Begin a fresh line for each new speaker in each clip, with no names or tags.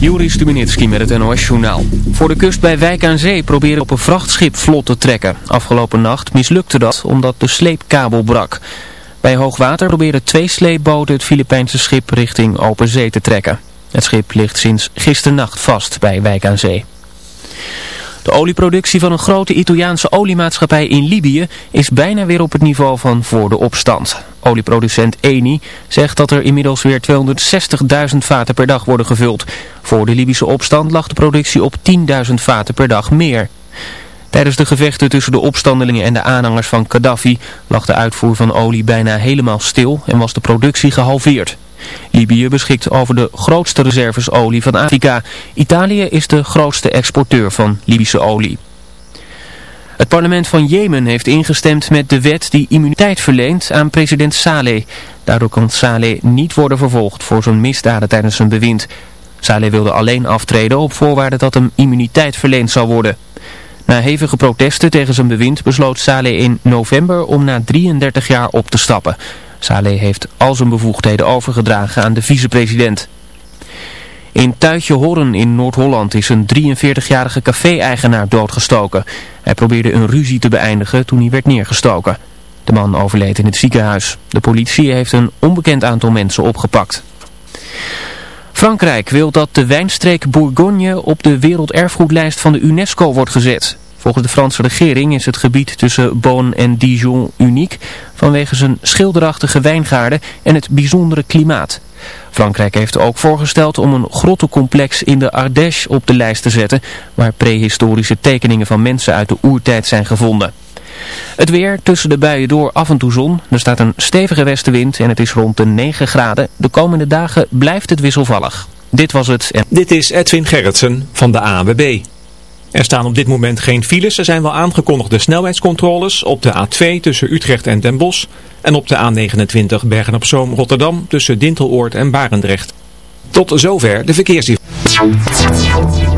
Juri Stubenitski met het NOS-journaal. Voor de kust bij Wijk aan Zee proberen op een vrachtschip vlot te trekken. Afgelopen nacht mislukte dat omdat de sleepkabel brak. Bij hoogwater proberen twee sleepboten het Filipijnse schip richting open zee te trekken. Het schip ligt sinds gisternacht vast bij Wijk aan Zee. De olieproductie van een grote Italiaanse oliemaatschappij in Libië is bijna weer op het niveau van voor de opstand. Olieproducent Eni zegt dat er inmiddels weer 260.000 vaten per dag worden gevuld. Voor de Libische opstand lag de productie op 10.000 vaten per dag meer. Tijdens de gevechten tussen de opstandelingen en de aanhangers van Gaddafi lag de uitvoer van olie bijna helemaal stil en was de productie gehalveerd. Libië beschikt over de grootste reserves olie van Afrika. Italië is de grootste exporteur van Libische olie. Het parlement van Jemen heeft ingestemd met de wet die immuniteit verleent aan president Saleh. Daardoor kan Saleh niet worden vervolgd voor zijn misdaden tijdens zijn bewind. Saleh wilde alleen aftreden op voorwaarde dat hem immuniteit verleend zou worden. Na hevige protesten tegen zijn bewind besloot Saleh in november om na 33 jaar op te stappen. Saleh heeft al zijn bevoegdheden overgedragen aan de vicepresident. In Tuitje Horren in Noord-Holland is een 43-jarige café-eigenaar doodgestoken. Hij probeerde een ruzie te beëindigen toen hij werd neergestoken. De man overleed in het ziekenhuis. De politie heeft een onbekend aantal mensen opgepakt. Frankrijk wil dat de wijnstreek Bourgogne op de werelderfgoedlijst van de UNESCO wordt gezet. Volgens de Franse regering is het gebied tussen Beaune en Dijon uniek vanwege zijn schilderachtige wijngaarden en het bijzondere klimaat. Frankrijk heeft ook voorgesteld om een grottencomplex in de Ardèche op de lijst te zetten, waar prehistorische tekeningen van mensen uit de oertijd zijn gevonden. Het weer tussen de buien door af en toe zon. Er staat een stevige westenwind en het is rond de 9 graden. De komende dagen blijft het wisselvallig. Dit was het.
Dit is Edwin Gerritsen van de ANWB. Er staan op dit moment geen files. Er zijn wel aangekondigde snelheidscontroles op de A2 tussen Utrecht en Den Bosch. En op de A29 Bergen-op-Zoom Rotterdam tussen Dinteloord en Barendrecht. Tot zover de verkeersinformatie.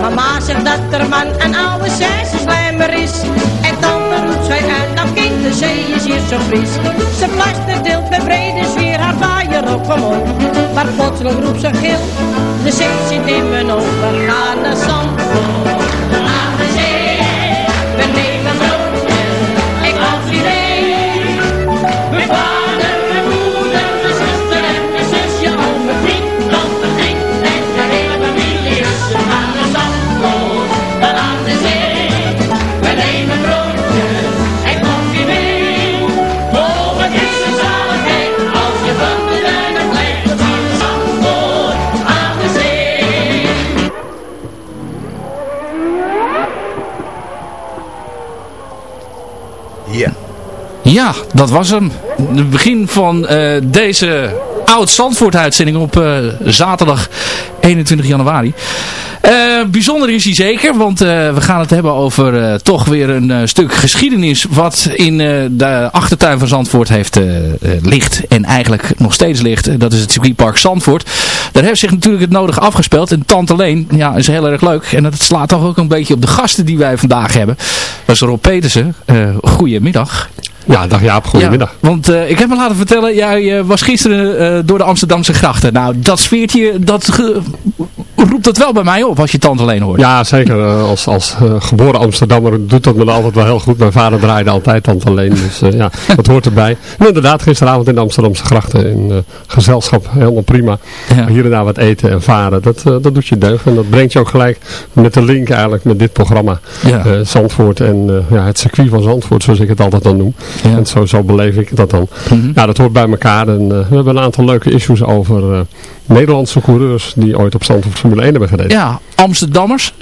Mama zegt dat er man een oude slijmer is. En tante roept zij uit, nou kind, de zee is hier zo fris. Ze plaster deelt met brede sfeer haar vaaier op omhoog. Maar plotseling roept ze gil, de zee zit in mijn ogen. Gaan naar Zandvoort,
Ja, dat was hem. Het begin van uh, deze Oud-Zandvoort-uitzending op uh, zaterdag 21 januari. Uh, bijzonder is hij zeker, want we gaan het hebben over toch weer een stuk geschiedenis wat in de achtertuin van Zandvoort heeft ligt en eigenlijk nog steeds ligt. Dat is het circuitpark Zandvoort. Daar heeft zich natuurlijk het nodige afgespeeld en Tante Leen ja, is heel erg leuk en dat slaat toch ook een beetje op de gasten die wij vandaag hebben. Dat is Rob Petersen. goedemiddag.
Ja, dag Jaap, goedemiddag.
Want uh, ik heb me laten vertellen, jij uh, was gisteren uh, door de Amsterdamse grachten. Nou, dat sfeertje, dat roept dat wel bij mij op als je tante alleen hoort.
Ja, zeker. als als geboren Amsterdammer doet dat me altijd wel heel goed. Mijn vader draaide altijd tante alleen, dus ja, dat hoort erbij. En inderdaad, gisteravond in de Amsterdamse grachten in gezelschap, helemaal prima. Ja. Hier en daar wat eten en varen, dat, dat doet je deugd. En dat brengt je ook gelijk met de link eigenlijk met dit programma. Ja. Zandvoort en ja, het circuit van Zandvoort, zoals ik het altijd dan noem. Ja. En zo, zo beleef ik dat dan. Mm Ja, dat hoort bij elkaar. En we hebben een aantal leuke issues over Nederlandse coureurs die ooit op op Formule 1 hebben gereden.
Ja, Amsterdammers.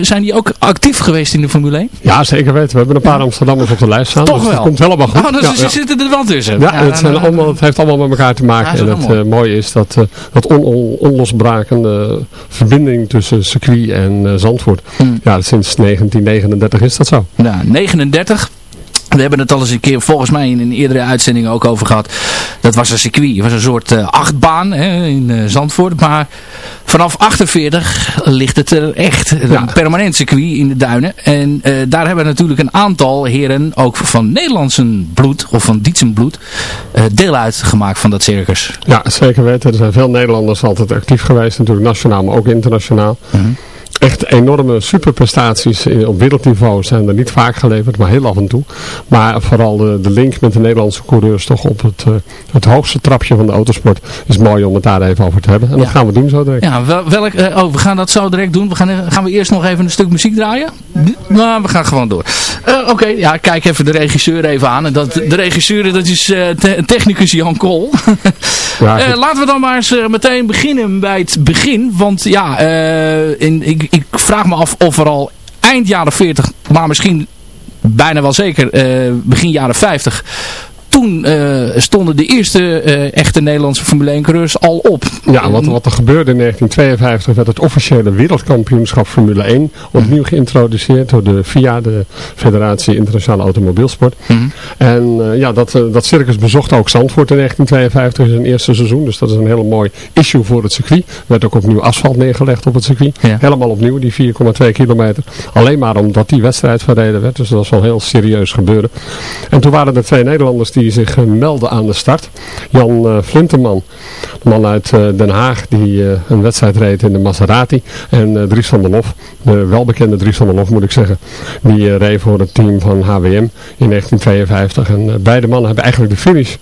Zijn die ook actief geweest in de Formule 1?
Ja, zeker weten. We hebben een paar. Amsterdammers op de lijst staan.
Toch dus wel.
Dat komt helemaal goed.
Oh, dus ja, ja. zitten er wel tussen.
Ja, het, zijn allemaal, het heeft allemaal met elkaar te maken. en het mooie is dat, dat on, on, onlosbrakende verbinding tussen circuit en Zandvoort. Mm. Ja, sinds 1939 is dat zo.
Ja, 39. We hebben het al eens een keer volgens mij in een eerdere uitzending ook over gehad. Dat was een circuit. Het was een soort uh, achtbaan hè, in uh, Zandvoort. Maar vanaf 48 ligt het er echt. Een permanent circuit in de duinen. En uh, daar hebben natuurlijk een aantal heren ook van Nederlandse bloed. Of van Dietsen bloed. deel uitgemaakt van dat circus.
Ja, zeker weten. Er zijn veel Nederlanders altijd actief geweest. Natuurlijk nationaal, maar ook internationaal. -huh echt enorme superprestaties op wereldniveau zijn er niet vaak geleverd, maar heel af en toe. Maar vooral de, de link met de Nederlandse coureurs toch op het, uh, het hoogste trapje van de autosport is mooi om het daar even over te hebben. En dat gaan we doen zo direct.
Ja, wel, welk, uh, oh, we gaan dat zo direct doen. We gaan, gaan we eerst nog even een stuk muziek draaien? Nou, we gaan gewoon door. Uh, Oké, okay, ja, kijk even de regisseur even aan. En dat, de regisseur, dat is te technicus Jan Kool. ja, laten we dan maar eens meteen beginnen bij het begin. Want ja, in, ik, ik vraag me af of er al eind jaren 40, maar misschien bijna wel zeker uh, begin jaren 50 toen uh, stonden de eerste uh, echte Nederlandse Formule 1 coureurs al op.
Ja, wat, wat er gebeurde in 1952 werd het officiële wereldkampioenschap Formule 1 opnieuw geïntroduceerd door de FIA, de Federatie Internationale Automobielsport. Mm. En uh, ja, dat, dat circus bezocht ook Zandvoort in 1952 in zijn eerste seizoen. Dus dat is een hele mooi issue voor het circuit. Er werd ook opnieuw asfalt neergelegd op het circuit. Ja. Helemaal opnieuw, die 4,2 kilometer. Alleen maar omdat die wedstrijd verreden werd. Dus dat was wel heel serieus gebeuren. En toen waren er twee Nederlanders die die zich eh, melden aan de start. Jan uh, Flinterman, de man uit uh, Den Haag die een wedstrijd reed in de Maserati. En Dries van der Lof, de welbekende Dries van der Lof moet ik zeggen, die reed voor het team van HWM in 1952. En beide mannen hebben eigenlijk de finish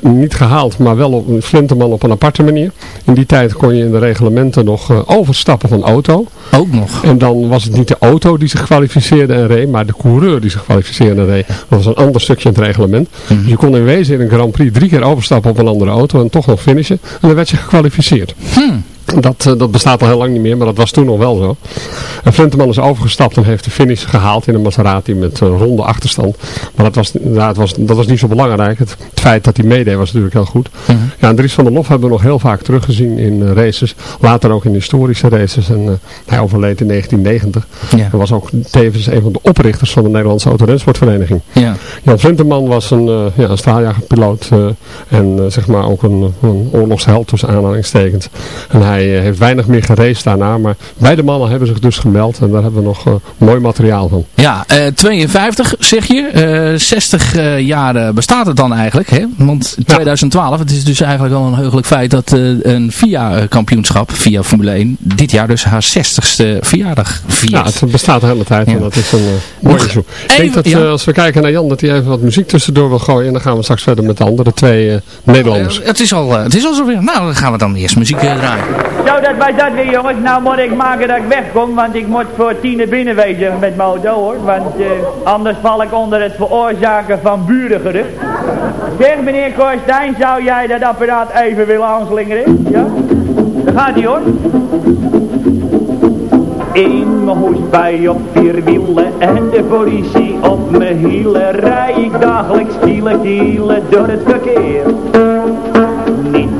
niet gehaald, maar wel op Flinterman op een aparte manier. In die tijd kon je in de reglementen nog overstappen van auto.
Ook nog.
En dan was het niet de auto die zich kwalificeerde en reed, maar de coureur die zich kwalificeerde en reed. Dat was een ander stukje in het reglement. Mm -hmm. Je kon in wezen in een Grand Prix drie keer overstappen op een andere auto en toch nog finishen. En dan werd je gekwalificeerd.
Hmm.
Dat, uh, dat bestaat al heel lang niet meer, maar dat was toen nog wel zo. En Flinterman is overgestapt en heeft de finish gehaald in een Maserati met uh, ronde achterstand. Maar dat was, ja, het was, dat was niet zo belangrijk. Het, het feit dat hij meedeed was natuurlijk heel goed.
Uh -huh.
Ja, en Dries van der Lof hebben we nog heel vaak teruggezien in uh, races. Later ook in historische races. En hij overleed in 1990.
Ja.
Hij was ook tevens een van de oprichters van de Nederlandse Autorensportvereniging.
Ja.
Jan Flinterman was een, ja, een straaljagerpiloot en zeg maar ook een, een oorlogsheld tussen aanhalingstekens. En hij hij heeft weinig meer gereisd daarna. Maar beide mannen hebben zich dus gemeld. En daar hebben we nog uh, mooi materiaal van.
Ja, uh, 52 zeg je. Uh, 60 jaar bestaat het dan eigenlijk. Hè? Want 2012, het is dus eigenlijk wel een heugelijk feit dat een VIA-kampioenschap, via Formule 1, dit jaar dus haar 60ste verjaardag viert.
Ja, het bestaat de hele tijd. Ja. En dat is een mooi issue. Ik denk dat ja. als we kijken naar Jan, dat hij even wat muziek tussendoor wil gooien. En dan gaan we straks verder met de andere twee Nederlanders.
het, is al, het is al zover. Nou, dan gaan we dan eerst muziek draaien.
Zo, dat was dat weer jongens. Nou moet ik maken dat ik wegkom, want ik moet voor tien binnen wezen met auto hoor. Want uh, anders val ik onder het veroorzaken van burengerucht. Zeg meneer Korstijn, zou jij dat apparaat even willen aanslingeren? Ja? Daar gaat hij hoor. In mijn hoestbui op vier wielen en de politie op mijn hielen Rij ik dagelijks kielen kielen door het verkeer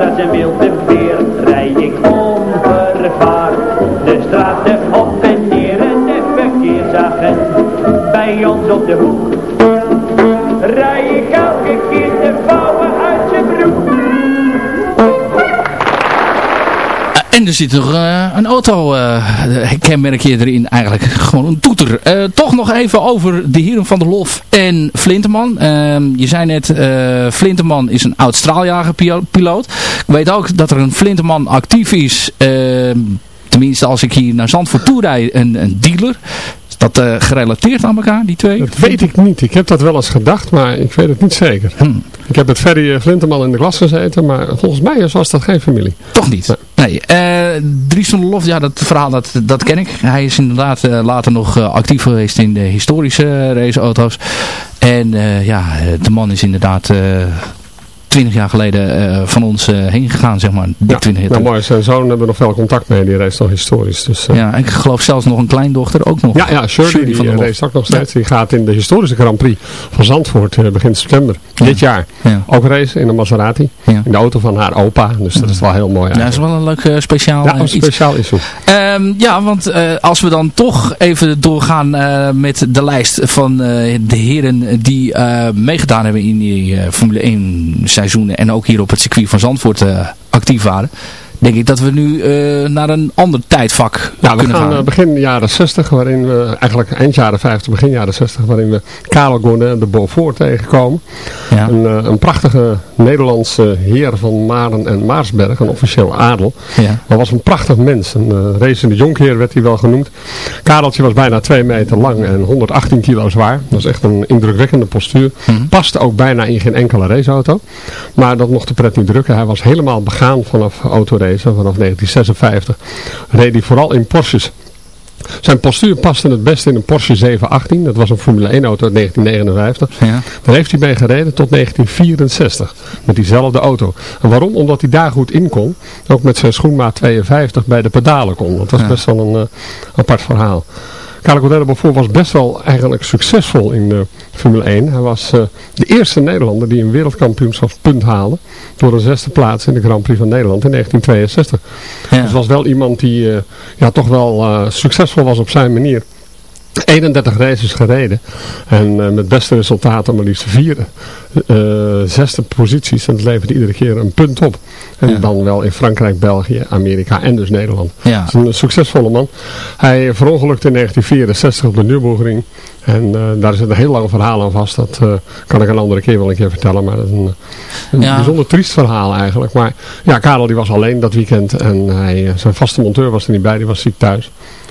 als een wilde beer. Rij ik onvervaard de straten op en neer en de verkeersagent bij ons op de hoek. Rij ik elke keer de vouwen
er zit nog uh, een auto, uh, kenmerk je erin eigenlijk, gewoon een toeter. Uh, toch nog even over de heren van der Lof en Flinteman. Ehm, je zei net, Flinteman is een oud straaljagerpiloot. Ik weet ook dat er een Flinteman actief is, ehm, tenminste als ik hier naar Zandvoort toe rijd, een, een dealer. Dat gerelateerd aan elkaar, die twee?
Dat weet ik niet. Ik heb dat wel eens gedacht, maar ik weet het niet zeker. Hmm. Ik heb met Ferry Flinteman in de klas gezeten, maar volgens mij was dat geen familie.
Toch niet? Nee. nee uh, Dries van der Lof, ja, dat verhaal dat, dat ken ik. Hij is inderdaad uh, later nog actief geweest in de historische raceauto's. En ja, de man is inderdaad... 20 jaar geleden uh, van ons uh, heen gegaan, zeg maar.
Ja, 20 nou mooi, zijn zoon hebben we nog veel contact mee, die reist nog historisch. Dus, uh...
Ja, en ik geloof zelfs nog een kleindochter ook nog.
Ja, ja Shirley, Shirley die reist ook nog steeds. Ja. Die gaat in de historische Grand Prix van Zandvoort begin september, ja. dit jaar. Ja. Ook racen in een Maserati, in de auto van haar opa. Dus dat is wel heel mooi
eigenlijk. Ja, dat is wel een leuk speciaal
Ja, een speciaal
iets.
issue.
Um, ja, want als we dan toch even doorgaan met de lijst van de heren die meegedaan hebben in die Formule 1 en ook hier op het circuit van Zandvoort uh, actief waren. Denk ik dat we nu uh, naar een ander tijdvak
ja,
kunnen
gaan.
gaan.
Uh, begin jaren 60, waarin we eigenlijk eind jaren 50, begin jaren 60, waarin we Karel Gournet de Beaufort tegenkomen. Ja. Een, uh, een prachtige Nederlandse heer van Maren en Maarsberg, een officieel adel.
Ja.
Maar was een prachtig mens. Een uh, racende jonkheer werd hij wel genoemd. Kareltje was bijna 2 meter lang en 118 kilo zwaar. Dat was echt een indrukwekkende postuur. Mm. Paste ook bijna in geen enkele raceauto. Maar dat mocht de pret niet drukken. Hij was helemaal begaan vanaf Vanaf 1956 reed hij vooral in Porsches. Zijn postuur paste het beste in een Porsche 718. Dat was een Formule 1 auto uit 1959.
Ja.
Daar heeft hij mee gereden tot 1964. Met diezelfde auto. En waarom? Omdat hij daar goed in kon. Ook met zijn schoenmaat 52 bij de pedalen kon. Dat was
Ja.
best wel een uh, apart verhaal. Cordello Beaufort was best wel eigenlijk succesvol in de Formule 1. Hij was uh, de eerste Nederlander die een wereldkampioenschapspunt haalde. Door een zesde plaats in de Grand Prix van Nederland in 1962.
Ja.
Dus was wel iemand die uh, ja, toch wel uh, succesvol was op zijn manier. 31 races gereden. En met beste resultaten maar liefst vier uh, zesde posities. En dat leverde iedere keer een punt op. En
Ja.
dan wel in Frankrijk, België, Amerika en dus Nederland.
Ja.
Het is een succesvolle man. Hij verongelukte in 1964 op de Nürburgring. En uh, daar zit een heel lang verhaal aan vast. Dat uh, kan ik een andere keer wel een keer vertellen. Maar dat is een, een
Ja.
bijzonder triest verhaal eigenlijk. Maar ja, Karel die was alleen dat weekend. En hij, zijn vaste monteur was er niet bij. Die was ziek thuis.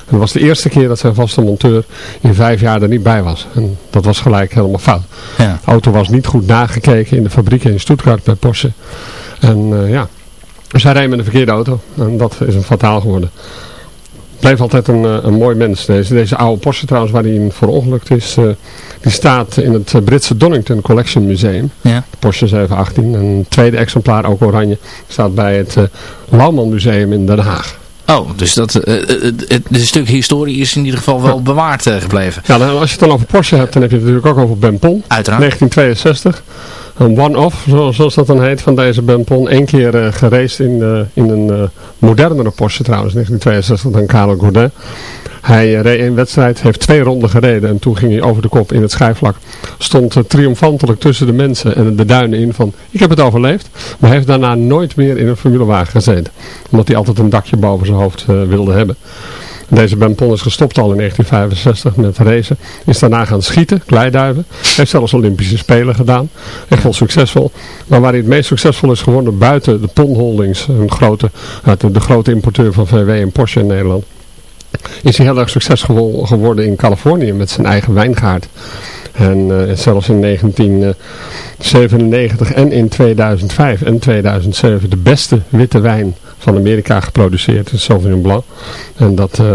Dat was de eerste keer dat zijn vaste monteur in vijf jaar er niet bij was. En dat was gelijk helemaal fout.
Ja.
De auto was niet goed nagekeken in de fabriek in Stuttgart bij Porsche. En uh, ja, dus hij reed met een verkeerde auto. En dat is hem fataal geworden. Bleef altijd een, uh, een mooi mens. Deze, deze oude Porsche trouwens waar hij in verongelukt is. Uh, die staat in het Britse Donington Collection Museum.
Ja.
Porsche 718. En een tweede exemplaar, ook oranje, staat bij het uh, Lauwman Museum in Den Haag.
Oh, dus dat, uh, het, het, het stuk historie is in ieder geval wel bewaard gebleven.
Ja, dan, als je het dan over Porsche hebt, dan heb je het natuurlijk ook over Ben Pon.
Uiteraard.
1962. Een one-off, zo, zoals dat dan heet, van deze Ben Pon. Eén keer uh, in, uh, in een uh, modernere Porsche trouwens, 1962, dan Carlo Gourdin. Hij uh, reed een wedstrijd, heeft twee ronden gereden en toen ging hij over de kop in het schijfvlak. Stond uh, triomfantelijk tussen de mensen en de duinen in van ik heb het overleefd. Maar heeft daarna nooit meer in een formulewagen gezeten. Omdat hij altijd een dakje boven zijn hoofd uh, wilde hebben. Deze Ben Pon is gestopt al in 1965 met racen. Is daarna gaan schieten, kleiduiven. Heeft zelfs Olympische Spelen gedaan. Echt wel succesvol. Maar waar hij het meest succesvol is geworden buiten de Pon Holdings. Een grote, de grote importeur van VW en Porsche in Nederland. Is hij heel erg succesvol geworden in Californië met zijn eigen wijngaard. En uh, zelfs in 1997 en in 2005 en 2007 de beste witte wijn van Amerika geproduceerd, de Sauvignon Blanc. En dat, uh,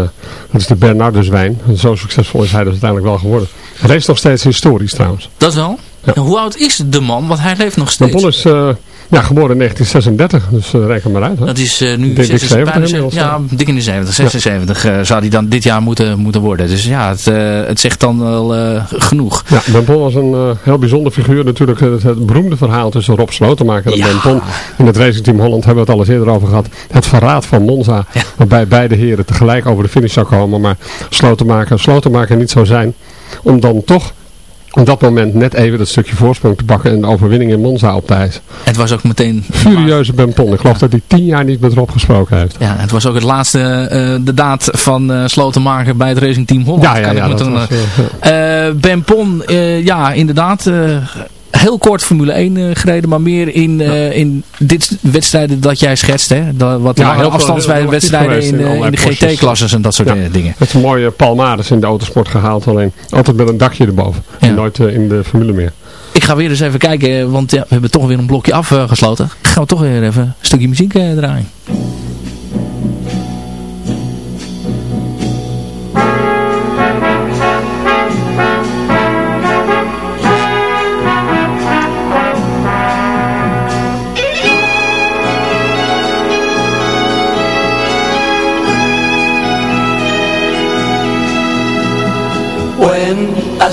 dat is de Bernardus wijn. En zo succesvol is hij dus uiteindelijk wel geworden. Hij is nog steeds historisch trouwens.
Dat wel? Ja. Hoe oud is de man? Want hij leeft nog steeds.
De Bon is uh, ja, geboren in 1936, dus uh, reken maar uit. Hè?
Dat is uh, nu dik 76, 70, ja, dik in de 70, 76 ja. zou hij dan dit jaar moeten, moeten worden. Dus ja, het, het zegt dan wel genoeg.
Ja, Ben Pon was een heel bijzonder figuur. Natuurlijk het, het, beroemde verhaal tussen Rob Slotenmaker en ja. Ben Pon. In het racingteam Holland hebben we het al eens eerder over gehad. Het verraad van Monza, ja. waarbij beide heren tegelijk over de finish zou komen. Maar Slotenmaker, Slotenmaker niet zou zijn om dan toch op dat moment net even dat stukje voorsprong te pakken en de overwinning in Monza op eisen.
Het was ook meteen...
Furieuze Ben Pon. Ik geloof dat hij tien jaar niet met Rob gesproken heeft.
Ja, het was ook het laatste, uh, de daad van uh, Slotenmaker bij het Racing Team Holland.
Ja, ja, ja. Was,
uh, ben Pon, ja, inderdaad heel kort Formule 1 uh, gereden, maar meer in, ja. in dit wedstrijden dat jij schetst. Hè? Dat, wat
ja,
lange afstandswedstrijden in, in, in de GT-klasses en dat soort ja. dingen.
Het is een mooie palmades in de autosport gehaald, alleen altijd met een dakje erboven. Ja. En nooit in de Formule meer.
Ik ga weer eens even kijken, want ja, we hebben toch weer een blokje afgesloten. Gaan we toch weer even een stukje muziek draaien.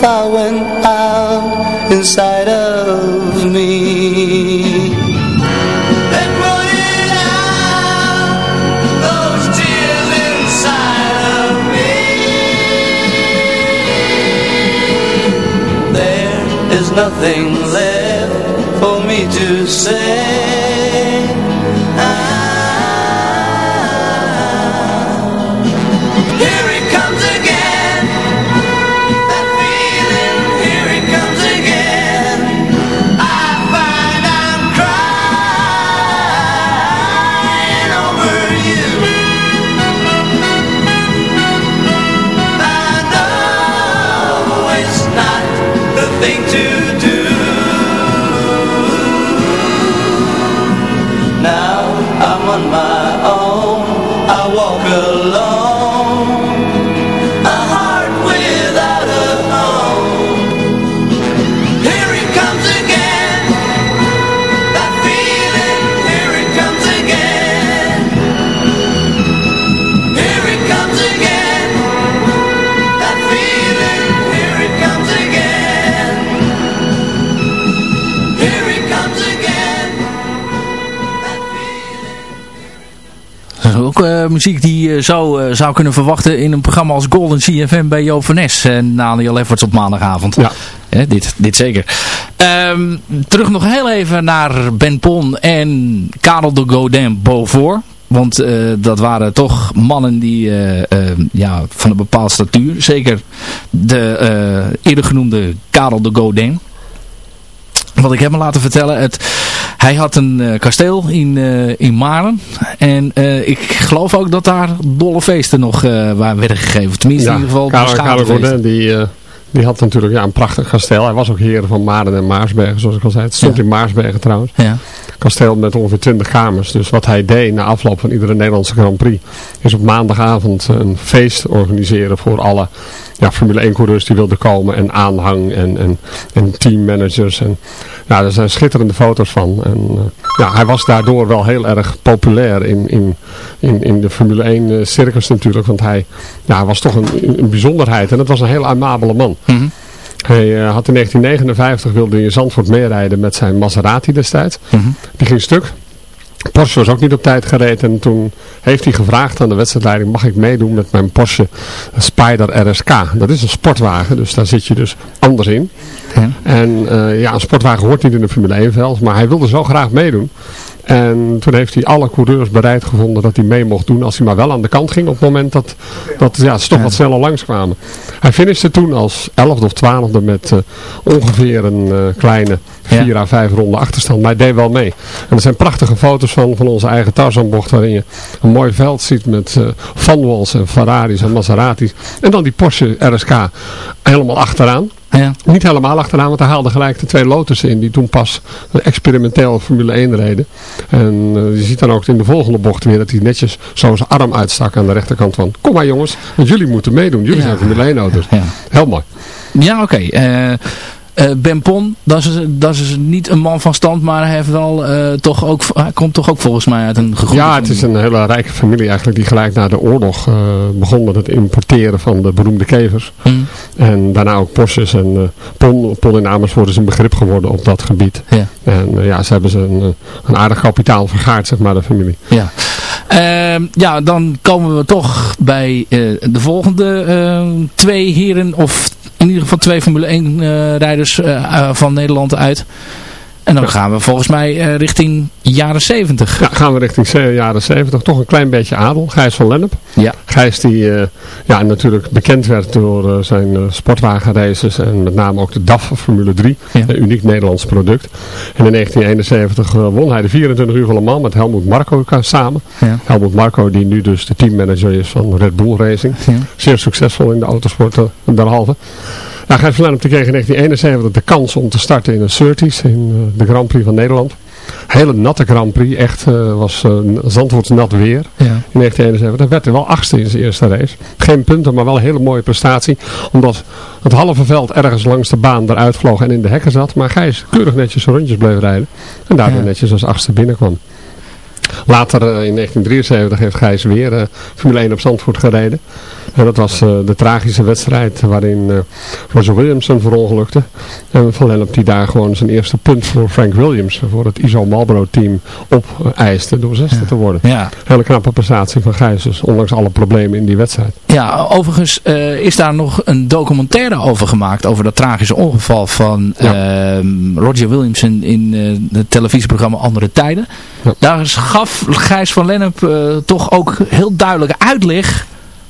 fire went out Inside of me. And put it out Those tears inside of me. There is nothing left for me to say not the thing to
ook eh, muziek die je zo eh, zou kunnen verwachten in een programma als Golden CFM bij Joop van Nes en Daniel Efforts op maandagavond.
Ja.
dit, dit zeker. Ehm, terug nog heel even naar Ben Pon en Karel de Godin Beaufort. Want eh, dat waren toch mannen die ja, van een bepaalde statuur. Zeker de eerder genoemde Karel de Godin. Wat ik heb me laten vertellen. Het, hij had een uh, kasteel in, uh, in Maren. En uh, ik geloof ook dat daar dolle feesten nog werden gegeven. Tenminste
ja,
in ieder geval
Karel, Karel Gordin, die, die had natuurlijk ja, een prachtig kasteel. Hij was ook heer van Maren en Maarsbergen zoals ik al zei. Het stond
Ja.
in Maarsbergen trouwens.
Ja.
Kasteel met ongeveer 20 kamers. Dus wat hij deed na afloop van iedere Nederlandse Grand Prix. Is op maandagavond een feest organiseren voor alle ja, Formule 1 coureurs die wilden komen. En aanhang en, en, en teammanagers. En, ja, er zijn schitterende foto's van. En, eh, ja, hij was daardoor wel heel erg populair in, in, in, in de Formule 1 eh, circus natuurlijk. Want hij ja, was toch een, een bijzonderheid. En het was een heel amabele man.
Mhm.
Hij eh, had in 1959 wilde in Zandvoort meerijden met zijn Maserati destijds.
Mhm.
Die ging stuk. Porsche was ook niet op tijd gereden. En toen heeft hij gevraagd aan de wedstrijdleiding, mag ik meedoen met mijn Porsche Spider RSK. Dat is een sportwagen, dus daar zit je dus anders in.
Ja.
En eh, ja, een sportwagen hoort niet in een Formule 1 veld, maar hij wilde zo graag meedoen. En toen heeft hij alle coureurs bereid gevonden dat hij mee mocht doen als hij maar wel aan de kant ging op het moment dat, dat ja, ze toch
Ja.
wat sneller langskwamen. Hij finishte toen als 11e of 12e met eh, ongeveer een eh, kleine 4
Ja.
à 5 ronden achterstand. Maar hij deed wel mee. En er zijn prachtige foto's van, van onze eigen Tarzanbocht waarin je een mooi veld ziet met eh Van Wals en Ferraris en Maseratis. En dan die Porsche RSK helemaal achteraan.
Ja.
Niet helemaal achteraan, want hij haalde gelijk de twee Lotussen in die toen pas experimenteel Formule 1 reden. En eh, je ziet dan ook in de volgende bocht weer dat hij netjes zo zijn arm uitstak aan de rechterkant van kom maar jongens, want jullie moeten meedoen. Jullie
Ja.
zijn Formule 1 auto's.
Ja.
Heel mooi.
Ja, oké. Eh, eh, ben Pon, dat is, dat is niet een man van stand, maar hij, heeft wel, eh, toch ook, hij komt toch ook volgens mij uit een gegoede
Ja, het is een hele rijke familie eigenlijk die gelijk na de oorlog eh, begon met het importeren van de beroemde kevers.
Hm.
En daarna ook Porsches en Pon, Pon in Amersfoort is een begrip geworden op dat gebied.
Ja.
En ja, ze hebben ze een, eh, een aardig kapitaal vergaard, zeg maar, de familie.
Ja. Uh, ja, dan komen we toch bij uh, de volgende uh, twee heren, of in ieder geval twee Formule 1 rijders van Nederland uit. En dan gaan we volgens mij richting jaren 70.
Ja, gaan we richting jaren 70. Toch een klein beetje adel. Gijs van Lennep.
Ja.
Gijs die ja, natuurlijk bekend werd door zijn sportwagenraces en met name ook de DAF Formule 3.
Ja.
Een uniek Nederlands product. En in 1971 won hij de 24 uur van Le Mans met Helmoet Marco samen.
Ja.
Helmoet Marco die nu dus de teammanager is van Red Bull Racing.
Ja.
Zeer succesvol in de autosport derhalve. Nou, Gijs Lennep kreeg in 1971 de kans om te starten in een Surtees in uh, de Grand Prix van Nederland. Hele natte Grand Prix, echt uh, was uh, nat weer
ja.
in 1971. Hij werd er wel achtste in zijn eerste race. Geen punten, maar wel een hele mooie prestatie. Omdat het halve veld ergens langs de baan eruit vloog en in de hekken zat. Maar Gijs keurig netjes rondjes bleef rijden. En daardoor ja. netjes als achtste binnenkwam. Later uh, in 1973 heeft Gijs weer uh, Formule 1 op Zandvoort gereden. En dat was uh, de tragische wedstrijd waarin Roger Williamson verongelukte. En Van Lennep die daar gewoon zijn eerste punt voor Frank Williams, voor het ISO Marlboro team, opeiste door zesde
ja.
te worden.
Ja.
Hele knappe prestatie van Gijs, dus ondanks alle problemen in die wedstrijd.
Ja, overigens is daar nog een documentaire over gemaakt, over dat tragische ongeval van ja. Roger Williamson in het televisieprogramma Andere Tijden. Ja. Daar gaf Gijs van Lennep uh, toch ook heel duidelijk uitleg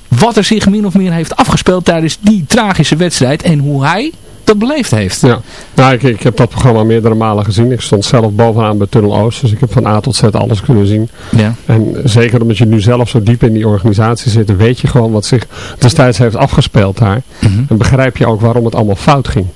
wat er zich min of meer heeft afgespeeld tijdens die tragische wedstrijd en hoe hij dat beleefd heeft.
Ja, nou, ik, ik heb dat programma meerdere malen gezien. Ik stond zelf bovenaan bij Tunnel Oost, dus ik heb van A tot Z alles kunnen zien.
Ja.
En zeker omdat je nu zelf zo diep in die organisatie zit, weet je gewoon wat zich destijds heeft afgespeeld daar.
Mm -hmm.
En begrijp je ook waarom het allemaal fout ging.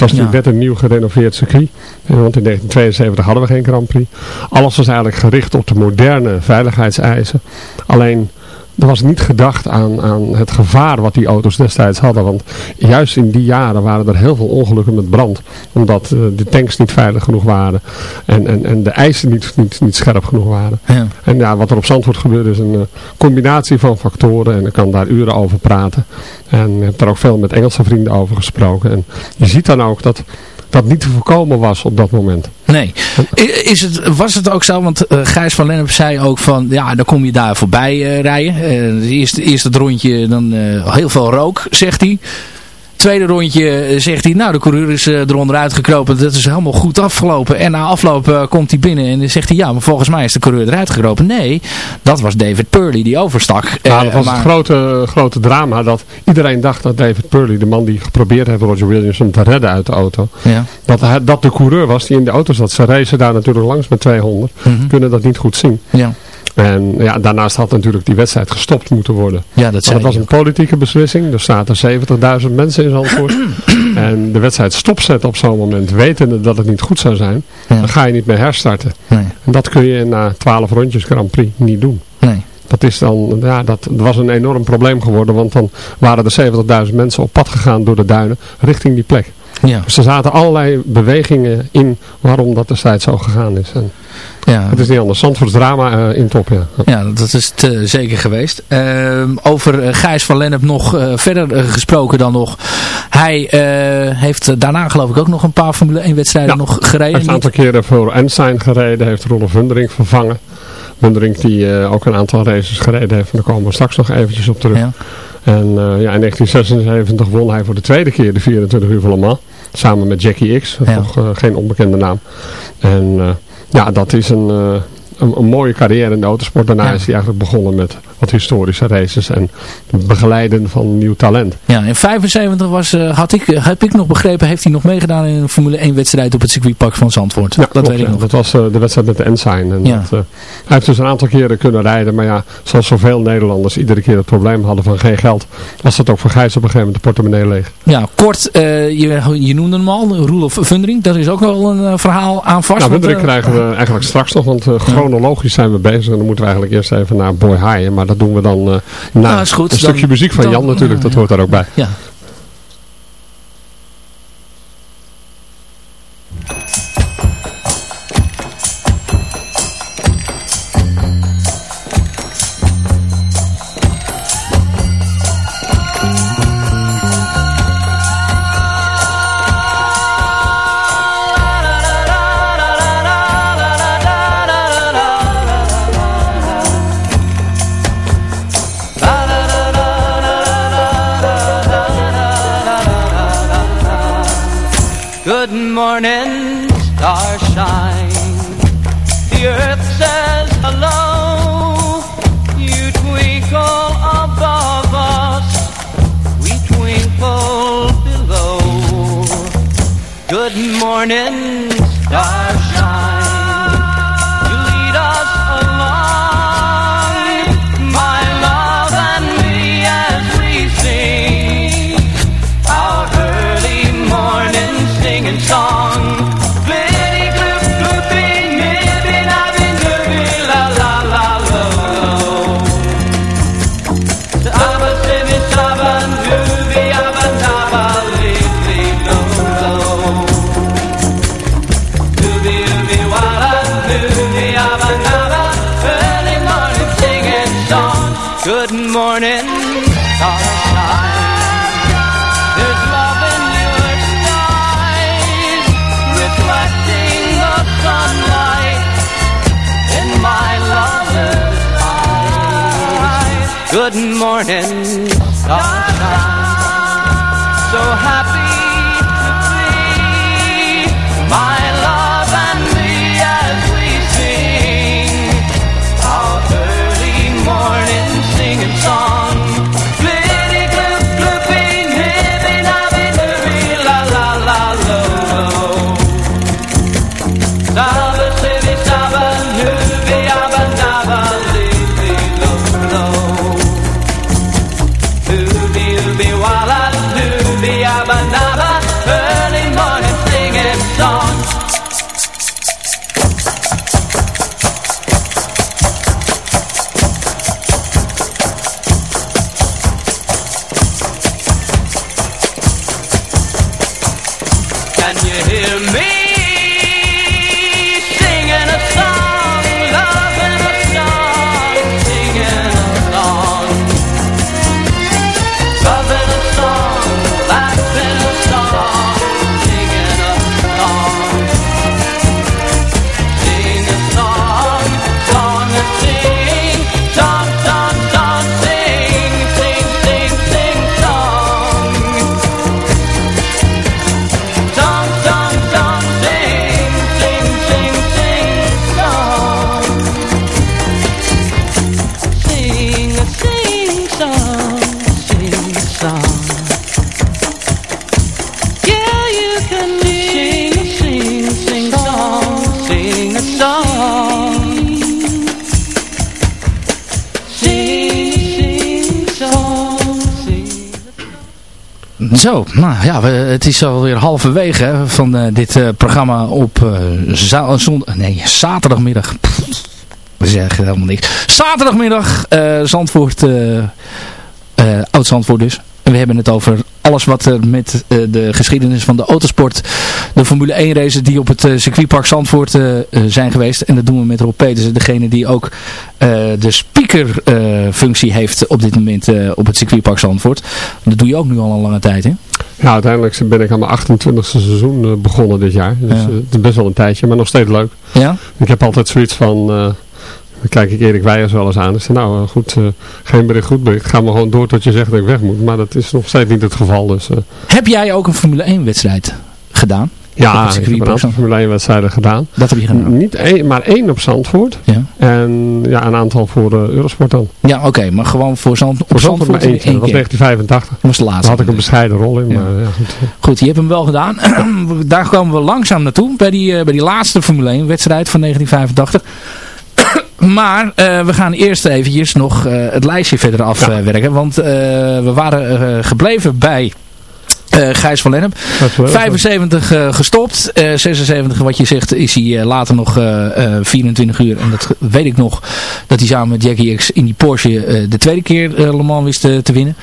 Het was natuurlijk ja. net een nieuw gerenoveerd circuit. Want in 1972 hadden we geen Grand Prix. Alles was eigenlijk gericht op de moderne veiligheidseisen. Alleen er was niet gedacht aan, aan het gevaar wat die auto's destijds hadden. Want juist in die jaren waren er heel veel ongelukken met brand. Omdat uh, de tanks niet veilig genoeg waren. En, en, en de eisen niet, niet, niet scherp genoeg waren.
Ja.
En ja, wat er op Zandvoort gebeurt is een uh, combinatie van factoren. En ik kan daar uren over praten. En ik heb daar ook veel met Engelse vrienden over gesproken. En je ziet dan ook dat dat niet te voorkomen was op dat moment.
Nee. Is het, was het ook zo, want uh, Gijs van Lennep zei ook van, ja, dan kom je daar voorbij uh, rijden. Uh, eerst, eerst het rondje, dan heel veel rook, zegt hij. Tweede rondje eh, zegt hij, nou de coureur is uh, eronder uitgekropen. Dat is helemaal goed afgelopen. En na afloop uh, komt hij binnen en dan zegt hij, ja, maar volgens mij is de coureur eruit gekropen. Nee, dat was David Purley die overstak.
Nou, dat was maar... het grote, grote drama dat iedereen dacht dat David Purley, de man die geprobeerd heeft Roger Williams om te redden uit de auto,
ja.
dat, hij, dat de coureur was die in de auto zat. Ze racen daar natuurlijk langs met 200. Mm -hmm. Kunnen dat niet goed zien.
Ja.
En ja, daarnaast had natuurlijk die wedstrijd gestopt moeten worden.
Ja, dat,
dat was een politieke beslissing. Er zaten 70.000 mensen in Zandvoort. en de wedstrijd stopzetten op zo'n moment, wetende dat het niet goed zou zijn,
ja.
dan ga je niet meer herstarten.
Nee.
En dat kun je na 12 rondjes Grand Prix niet doen.
Nee.
Dat, is dan, ja, dat was een enorm probleem geworden, want dan waren er 70.000 mensen op pad gegaan door de duinen richting die plek.
Ja.
Dus er zaten allerlei bewegingen in waarom dat destijds zo gegaan is. En
ja.
Het is niet anders. Zandvoorts drama uh, in top, ja.
Ja, dat is het uh, zeker geweest. Uh, over uh, Gijs van Lennep nog verder gesproken dan nog. Hij heeft daarna geloof ik ook nog een paar Formule 1 wedstrijden
ja.
nog gereden.
Hij heeft een aantal keren voor Ensign gereden. Heeft Rolf Wundering vervangen. Wundering die ook een aantal races gereden heeft. En daar komen we straks nog eventjes op terug.
Ja.
En ja, in 1976 won hij voor de tweede keer de 24 uur van Le Mans. Samen met Jackie X.
Ja.
Nog geen onbekende naam. En ja, dat is een, uh, een, een, mooie carrière in de autosport. Daarna
ja.
is hij eigenlijk begonnen met wat historische races en begeleiden van nieuw talent.
Ja, in 75 was, uh, had ik, heb ik nog begrepen, heeft hij nog meegedaan in een Formule 1 wedstrijd op het circuitpark van Zandvoort.
Ja,
dat
klopt,
weet ik
ja.
nog.
Dat was uh, de wedstrijd met de Ensign. En
Ja.
dat, hij heeft dus een aantal keren kunnen rijden, maar ja, zoals zoveel Nederlanders iedere keer het probleem hadden van geen geld, was dat ook voor Gijs op een gegeven moment de portemonnee leeg.
Ja, kort, je, je noemde hem al, Roelof Vundering, daar is ook wel een verhaal aan vast.
Nou,
want,
Wundering krijgen we eigenlijk straks nog, want chronologisch zijn we bezig en dan moeten we eigenlijk eerst even naar Boy High, maar dat doen we dan uh, na
nou,
een stukje
dan,
muziek van
dan,
Jan natuurlijk, dat hoort daar ook bij.
Ja.
Good morning. Good morning.
Zo, nou ja, het is alweer halverwege van eh, dit eh, programma op eh, nee, zaterdagmiddag. We zeggen helemaal niks. Zaterdagmiddag, Zandvoort, Oud-Zandvoort dus. En we hebben het over alles wat er met eh, de geschiedenis van de autosport, de Formule 1 races die op het eh, circuitpark Zandvoort eh, zijn geweest. En dat doen we met Rob Petersen, degene die ook de speakerfunctie heeft op dit moment op het circuitpark Zandvoort. Dat doe je ook nu al een lange tijd, hè?
Ja, uiteindelijk ben ik aan mijn 28e seizoen begonnen dit jaar. Dus
Ja.
het is best wel een tijdje, maar nog steeds leuk.
Ja?
Ik heb altijd zoiets van, dan kijk ik Erik Weijers wel eens aan. Ik zeg, nou eh, goed, eh, geen bericht, goed bericht. Ga maar gewoon door tot je zegt dat ik weg moet. Maar dat is nog steeds niet het geval. Dus, eh,
Heb jij ook een Formule 1 wedstrijd gedaan?
Ja, ik heb een Formule 1 wedstrijden gedaan.
Dat heb je gedaan?
Niet één, maar één op Zandvoort.
Ja,
En ja, een aantal voor eh, Eurosport dan.
ja oké, maar gewoon voor Zand, op
Voor Zandvoort maar eentje.
één
Dat was
keer.
1985.
Dat was de laatste.
Daar had ik een bescheiden rol in.
Ja.
Maar, ja, goed.
Goed, je hebt hem wel gedaan. Daar komen we langzaam naartoe. Bij die, bij die laatste Formule 1 wedstrijd van 1985. Maar eh, we gaan eerst eventjes nog eh, het lijstje verder afwerken. want eh, we waren gebleven bij... eh, Gijs van Lennep.
Dat is wel-
75 eh, gestopt. Eh, 76 wat je zegt is hij later nog eh, eh, 24 uur. En dat weet ik nog. Dat hij samen met Jackie X in die Porsche de tweede keer Le Mans wist te winnen.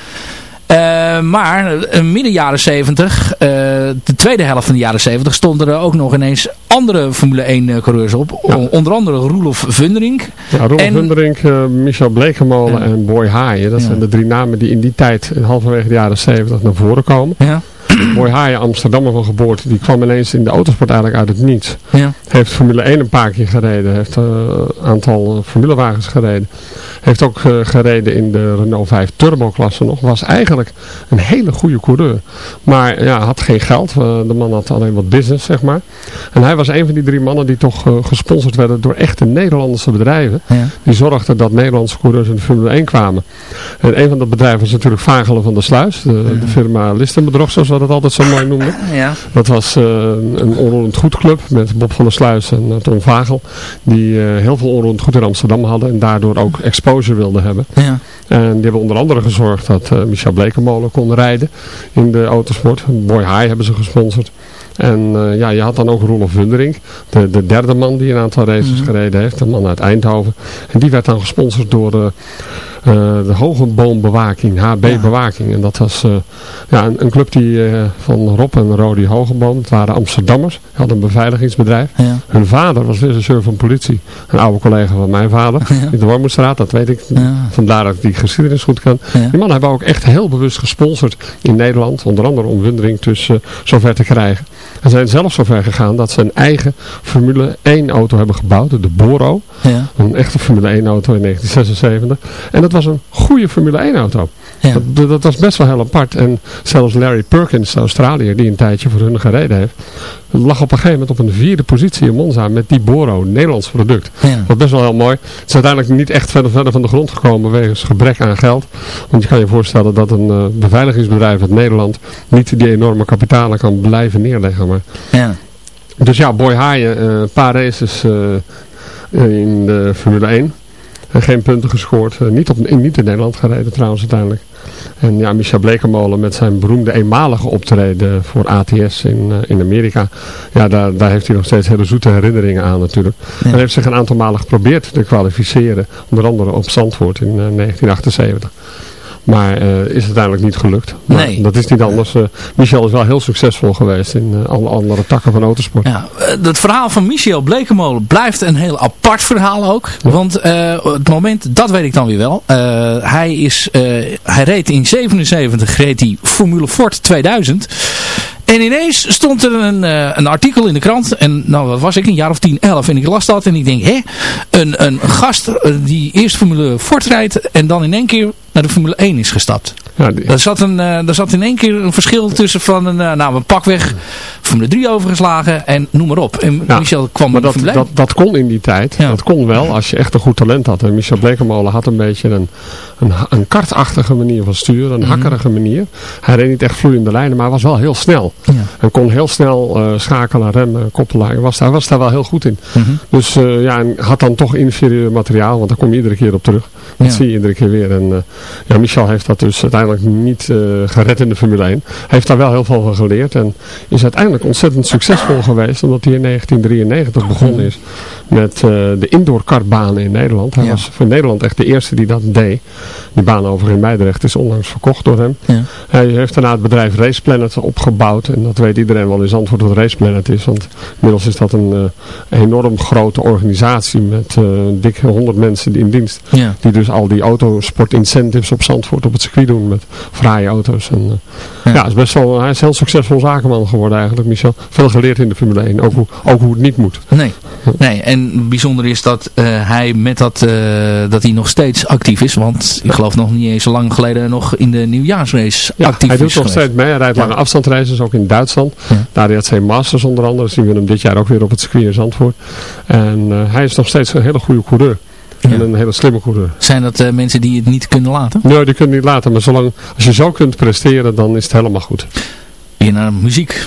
Eh, maar eh, midden jaren 70, eh, de tweede helft van de jaren 70, stonden er ook nog ineens andere Formule 1 eh, coureurs op. Onder andere Roelof Vunderink.
Ja, Rolf
En-
Wunderink, eh, Michel Blekemolen
Ja.
en Boy Haaien. Dat zijn de drie namen die in die tijd, in halverwege de jaren 70, naar voren komen.
Ja,
Boy Haaien, Amsterdammer van geboorte, die kwam ineens in de autosport eigenlijk uit het niets.
ja,
Heeft Formule 1 een paar keer gereden. Heeft eh, een aantal eh, formulewagens gereden. Heeft ook eh, gereden in de Renault 5 Turbo klasse nog. Was eigenlijk een hele goede coureur. Maar ja, had geen geld. De man had alleen wat business, zeg maar. En hij was een van die drie mannen die toch gesponsord werden door echte Nederlandse bedrijven.
ja.
Die zorgden dat Nederlandse coureurs in de Formule 1 kwamen. En een van de bedrijven was natuurlijk Vagelen van der Sluis. De, de firma Listenbedrog, zoals dat altijd zo mooi noemden.
ja.
Dat was eh, een onroerend goedclub met Bob van der Sluis en eh, Tom Vagel. Die eh, heel veel onroerend goed in Amsterdam hadden en daardoor ook exposure wilden hebben.
ja.
En die hebben onder andere gezorgd dat Michel Blekemolen kon rijden in de autosport. Boy High hebben ze gesponsord. En ja, je had dan ook Roelof Wunderink, de, de derde man die een aantal races
Mhm.
gereden heeft. Een man uit Eindhoven. En die werd dan gesponsord door eh, de Hogenboombewaking, HB
Ja.
Bewaking. En dat was eh, ja, een, een club die, eh, van Rob en Rodi Hogenboom. Het waren Amsterdammers. Hadden een beveiligingsbedrijf. Hun vader was regisseur van politie. Een oude collega van mijn vader. In de Wormoedstraat, dat weet ik. Vandaar dat ik die geschiedenis goed kan. Die mannen hebben ook echt heel bewust gesponsord in Nederland. Onder andere om Wundering eh, zover te krijgen. En zijn zelfs zover gegaan dat ze een eigen Formule 1 auto hebben gebouwd. De Boro. Een echte Formule 1 auto in 1976. En dat was een goede Formule 1 auto.
Ja.
Dat, dat was best wel heel apart. En zelfs Larry Perkins, de Australiër, die een tijdje voor hun gereden heeft, lag op een gegeven moment op een vierde positie in Monza met die Boro, Nederlands product.
Ja.
Wat best wel heel mooi. Het is uiteindelijk niet echt verder, verder van de grond gekomen wegens gebrek aan geld. Want je kan je voorstellen dat een eh, beveiligingsbedrijf uit Nederland niet die enorme kapitalen kan blijven neerleggen. Maar.
ja.
Dus ja, Boy Haaien, eh, een paar races eh, in de Formule 1. En geen punten gescoord. Eh, niet, op, in, niet in Nederland gereden trouwens uiteindelijk. En ja, Michel Blekemolen met zijn beroemde eenmalige optreden voor ATS in, eh, in Amerika. Ja, daar, daar heeft hij nog steeds hele zoete herinneringen aan natuurlijk.
Ja.
Hij heeft zich een aantal malen geprobeerd te kwalificeren. Onder andere op Zandvoort in eh, 1978. Maar eh, is uiteindelijk niet gelukt. Maar
Nee.
Dat is niet anders. Eh, Michel is wel heel succesvol geweest in eh, alle andere takken van autosport.
Ja, het verhaal van Michel Blekemolen blijft een heel apart verhaal ook. Want eh, het moment, dat weet ik dan weer wel. hij, is, hij reed in 77, reed hij Formule Ford 2000. En ineens stond er een, een artikel in de krant. En nou, wat was ik? Een jaar of 10, 11. En ik las dat en ik denk, hè? Een, een gast die eerst Formule Ford rijdt en dan in één keer naar de Formule 1 is gestapt.
Ja, die-
Er zat, een, eh, er zat in één keer een verschil tussen van een, eh, nou, een pakweg Formule 3 overgeslagen en noem maar op. En
Ja,
Michel kwam
Maar dat, dat, dat kon in die tijd.
Ja.
Dat kon wel als je echt een goed talent had. En Michel Blekemolen had een beetje een, een, een kartachtige manier van sturen. Een
Mhm.
hakkerige manier. Hij reed niet echt vloeiende lijnen, maar hij was wel heel snel. En kon heel snel eh, schakelen, remmen, koppelen. Hij was, daar was daar wel heel goed in.
Mhm.
Dus ja, en had dan toch inferieur materiaal. Want daar kom je iedere keer op terug. Dat zie je iedere keer weer. En ja, Michel heeft dat dus uiteindelijk niet eh, gered in de Formule 1. Hij heeft daar wel heel veel van geleerd. En is uiteindelijk ontzettend succesvol geweest. Omdat hij in 1993 begonnen is met eh, de indoor kartbanen in Nederland. Hij
Ja.
was voor Nederland echt de eerste die dat deed. Die baan over in Meidrecht is onlangs verkocht door hem.
Ja.
Hij heeft daarna het bedrijf Raceplanet opgebouwd. En dat weet iedereen wel in Zandvoort wat Raceplanet is. Want inmiddels is dat een eh, enorm grote organisatie met eh dik 100 mensen in dienst.
Ja.
Die dus al die autosport incentives op Zandvoort op het circuit doen met fraaie auto's. En, eh,
Ja.
ja, is best wel, hij is heel succesvol zakenman geworden eigenlijk, Michel. Veel geleerd in de Formule 1, ook hoe, ook hoe het niet moet.
Nee. nee, en bijzonder is dat eh, hij met dat, eh, dat hij nog steeds actief is. Want ik geloof nog niet eens zo lang geleden nog in de nieuwjaarsrace
Ja,
actief
hij doet
is
nog steeds mee. Hij rijdt lange afstandsraces, ook in Duitsland. Daar de RC Masters onder andere. Zien we hem dit jaar ook weer op het circuit in Zandvoort. En hij is nog steeds een hele goede coureur. En een hele slimme coureur.
Zijn dat eh, mensen die het niet kunnen laten?
Nee, die kunnen niet laten. Maar zolang, als je zo kunt presteren, dan is het helemaal goed.
Weer naar muziek.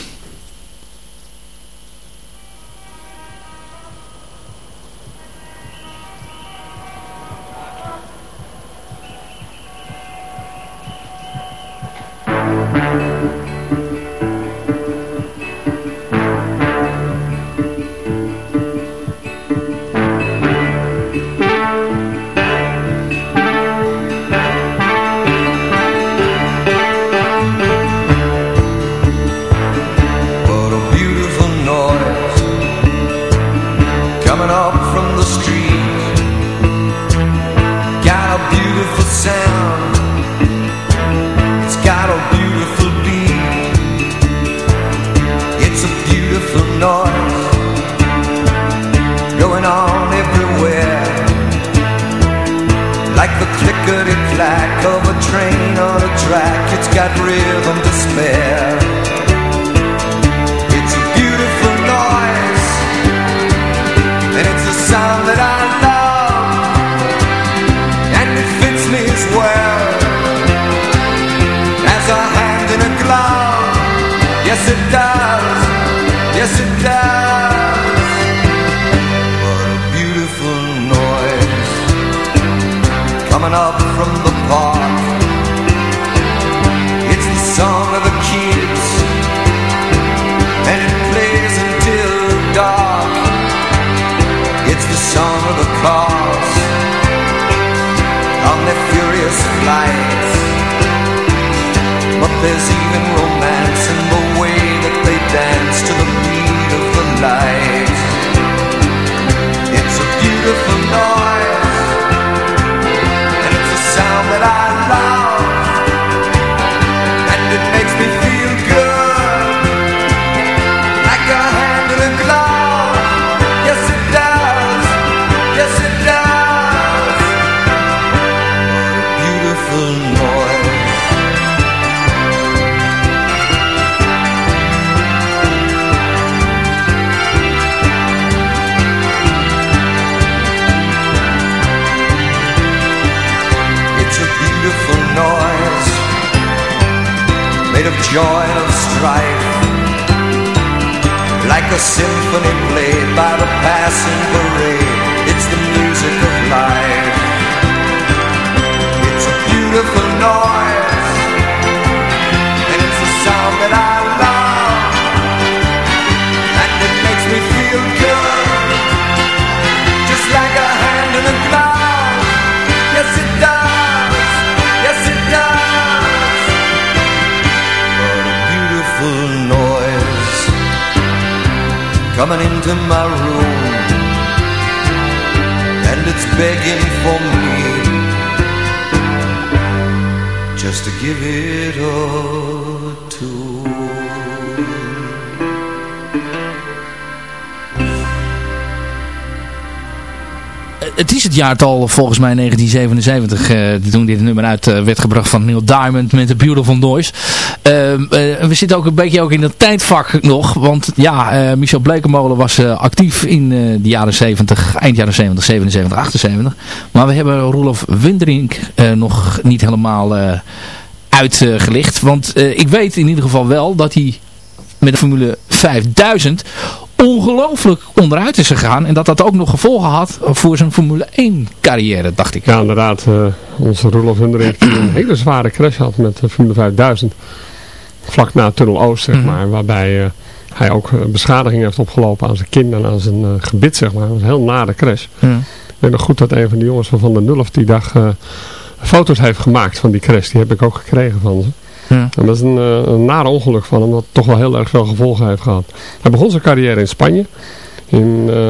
Strife like a symphony played by the passing parade. It's the music of life. It's a beautiful noise, and it's a sound that I love, and it makes me feel good, coming into my room and it's begging for me just to give it a tune.
het is het jaartal volgens mij 1977 uh, toen dit nummer uit werd gebracht van Neil Diamond met The Beautiful Noise. Ehm, we zitten ook een beetje ook in dat tijdvak nog, want ja, Michel Blekemolen was actief in de jaren 70, eind jaren 70, 77, 78. Maar we hebben Roelof Windering nog niet helemaal uitgelicht. Want ik weet in ieder geval wel dat hij met de Formule 5000 ongelooflijk onderuit is gegaan. En dat dat ook nog gevolgen had voor zijn Formule 1 carrière, dacht ik.
Ja, inderdaad. Onze Roelof Hendrik die een hele zware crash had met de Formule 5000. Vlak na Tunnel Oost, zeg mhm. maar. Waarbij uh, hij ook uh, beschadiging heeft opgelopen aan zijn kin en aan zijn gebit, zeg maar. Dat was een heel nare crash. Ja. Ik weet nog goed dat een van de jongens van Van der Nulf die dag foto's heeft gemaakt van die crash. Die heb ik ook gekregen van ze. Ja. En dat is een, een nare ongeluk van hem, dat toch wel heel erg veel gevolgen heeft gehad. Hij begon zijn carrière in Spanje. In uh,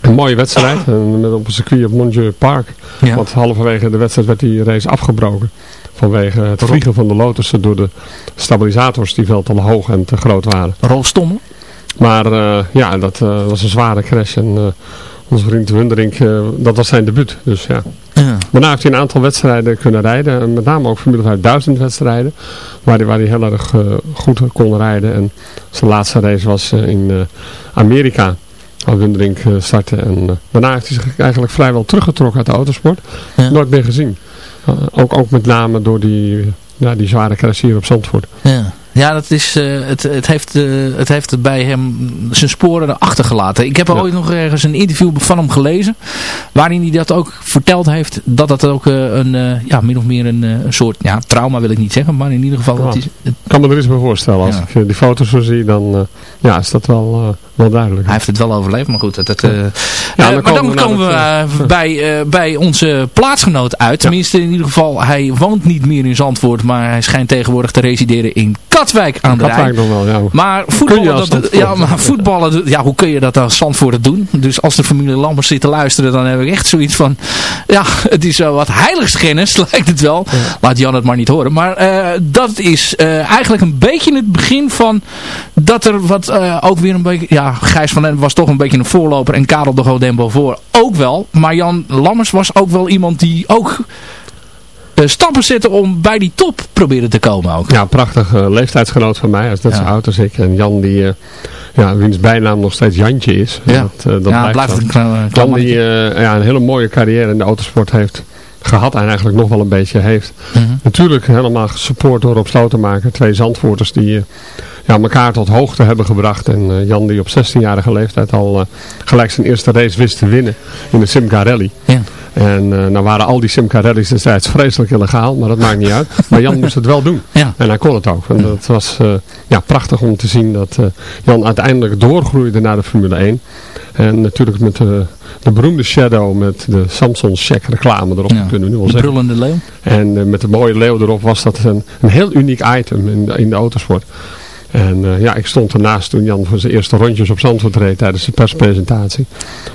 een mooie wedstrijd. Met op een circuit op Monjeu Park. Ja. Want halverwege de wedstrijd werd die race afgebroken. Vanwege het vliegen van de Lotussen door de stabilisators die veel te hoog en te groot waren.
Rolstommen?
Maar uh, ja, dat was een zware crash. En onze vriend Wunderink, dat was zijn debuut. Dus ja. Ja. Daarna heeft hij een aantal wedstrijden kunnen rijden. En met name ook Formule 5000 wedstrijden. Waar hij, waar hij heel erg goed kon rijden. En zijn laatste race was in Amerika. Waar Wunderink startte. En daarna heeft hij zich eigenlijk vrijwel teruggetrokken uit de autosport. Ja. Nooit meer gezien. ook, ook met name door die, ja, die zware crash hier op Zandvoort.
Ja. Ja, dat is, uh, het, het, heeft, uh, het heeft bij hem zijn sporen achtergelaten. Ik heb ja. ooit nog ergens een interview van hem gelezen. Waarin hij dat ook verteld heeft. Dat dat ook uh, een, ja, min of meer een, een, soort, ja, trauma wil ik niet zeggen. Maar in ieder geval.
Ja.
Het is,
het... kan me er eens bij voorstellen. Als ik die foto's zo zie, dan ja, is dat wel, wel duidelijk.
Hij heeft het wel overleefd, maar goed. Dat, dat, ja, dan maar dan komen we, bij, bij onze plaatsgenoot uit. Tenminste, in ieder geval, hij woont niet meer in Zandvoort. Maar hij schijnt tegenwoordig te resideren in Kat Katwijk aan de Katwijk
Rijn. Nog wel, ja.
Maar voetballen, dat, ja, maar voetballen, ja, hoe kun je dat als Zandvoort doen? Dus als de familie Lammers zit te luisteren, dan heb ik echt zoiets van, ja, het is wel wat heiligschennis, lijkt het wel. Laat Jan het maar niet horen. Maar uh, dat is uh, eigenlijk een beetje het begin van dat er wat uh, ook weer een beetje, ja, Gijs van Den was toch een beetje een voorloper en Karel de Godembo voor ook wel. Maar Jan Lammers was ook wel iemand die ook stappen zetten om bij die top proberen te komen ook.
Ja, prachtig uh, leeftijdsgenoot van mij. Hij is net ja. zo oud als ik. En Jan die, uh, ja, wiens bijnaam nog steeds Jantje is.
Ja, dat, dat ja, blijft, blijft een
Jan die ja, een hele mooie carrière in de autosport heeft gehad en eigenlijk nog wel een beetje heeft. Mm -hmm. Natuurlijk helemaal gesupport door op te maken. Twee zandvoorters die ja, elkaar tot hoogte hebben gebracht. En Jan die op 16-jarige leeftijd al gelijk zijn eerste race wist te winnen in de Simca Rally.
Ja.
En uh, nou waren al die Simca Rallies destijds vreselijk illegaal, maar dat maakt niet uit. Maar Jan moest het wel doen.
Ja.
En hij kon het ook. En dat was ja, prachtig om te zien dat Jan uiteindelijk doorgroeide naar de Formule 1. En natuurlijk met de, de beroemde Shadow met de Samsung Check reclame erop, ja. kunnen we nu wel
de
zeggen.
brullende leeuw.
En met de mooie leeuw erop was dat een, een heel uniek item in in de autosport. En uh, ja, ik stond ernaast toen Jan voor zijn eerste rondjes op Zandvoort reed tijdens de perspresentatie.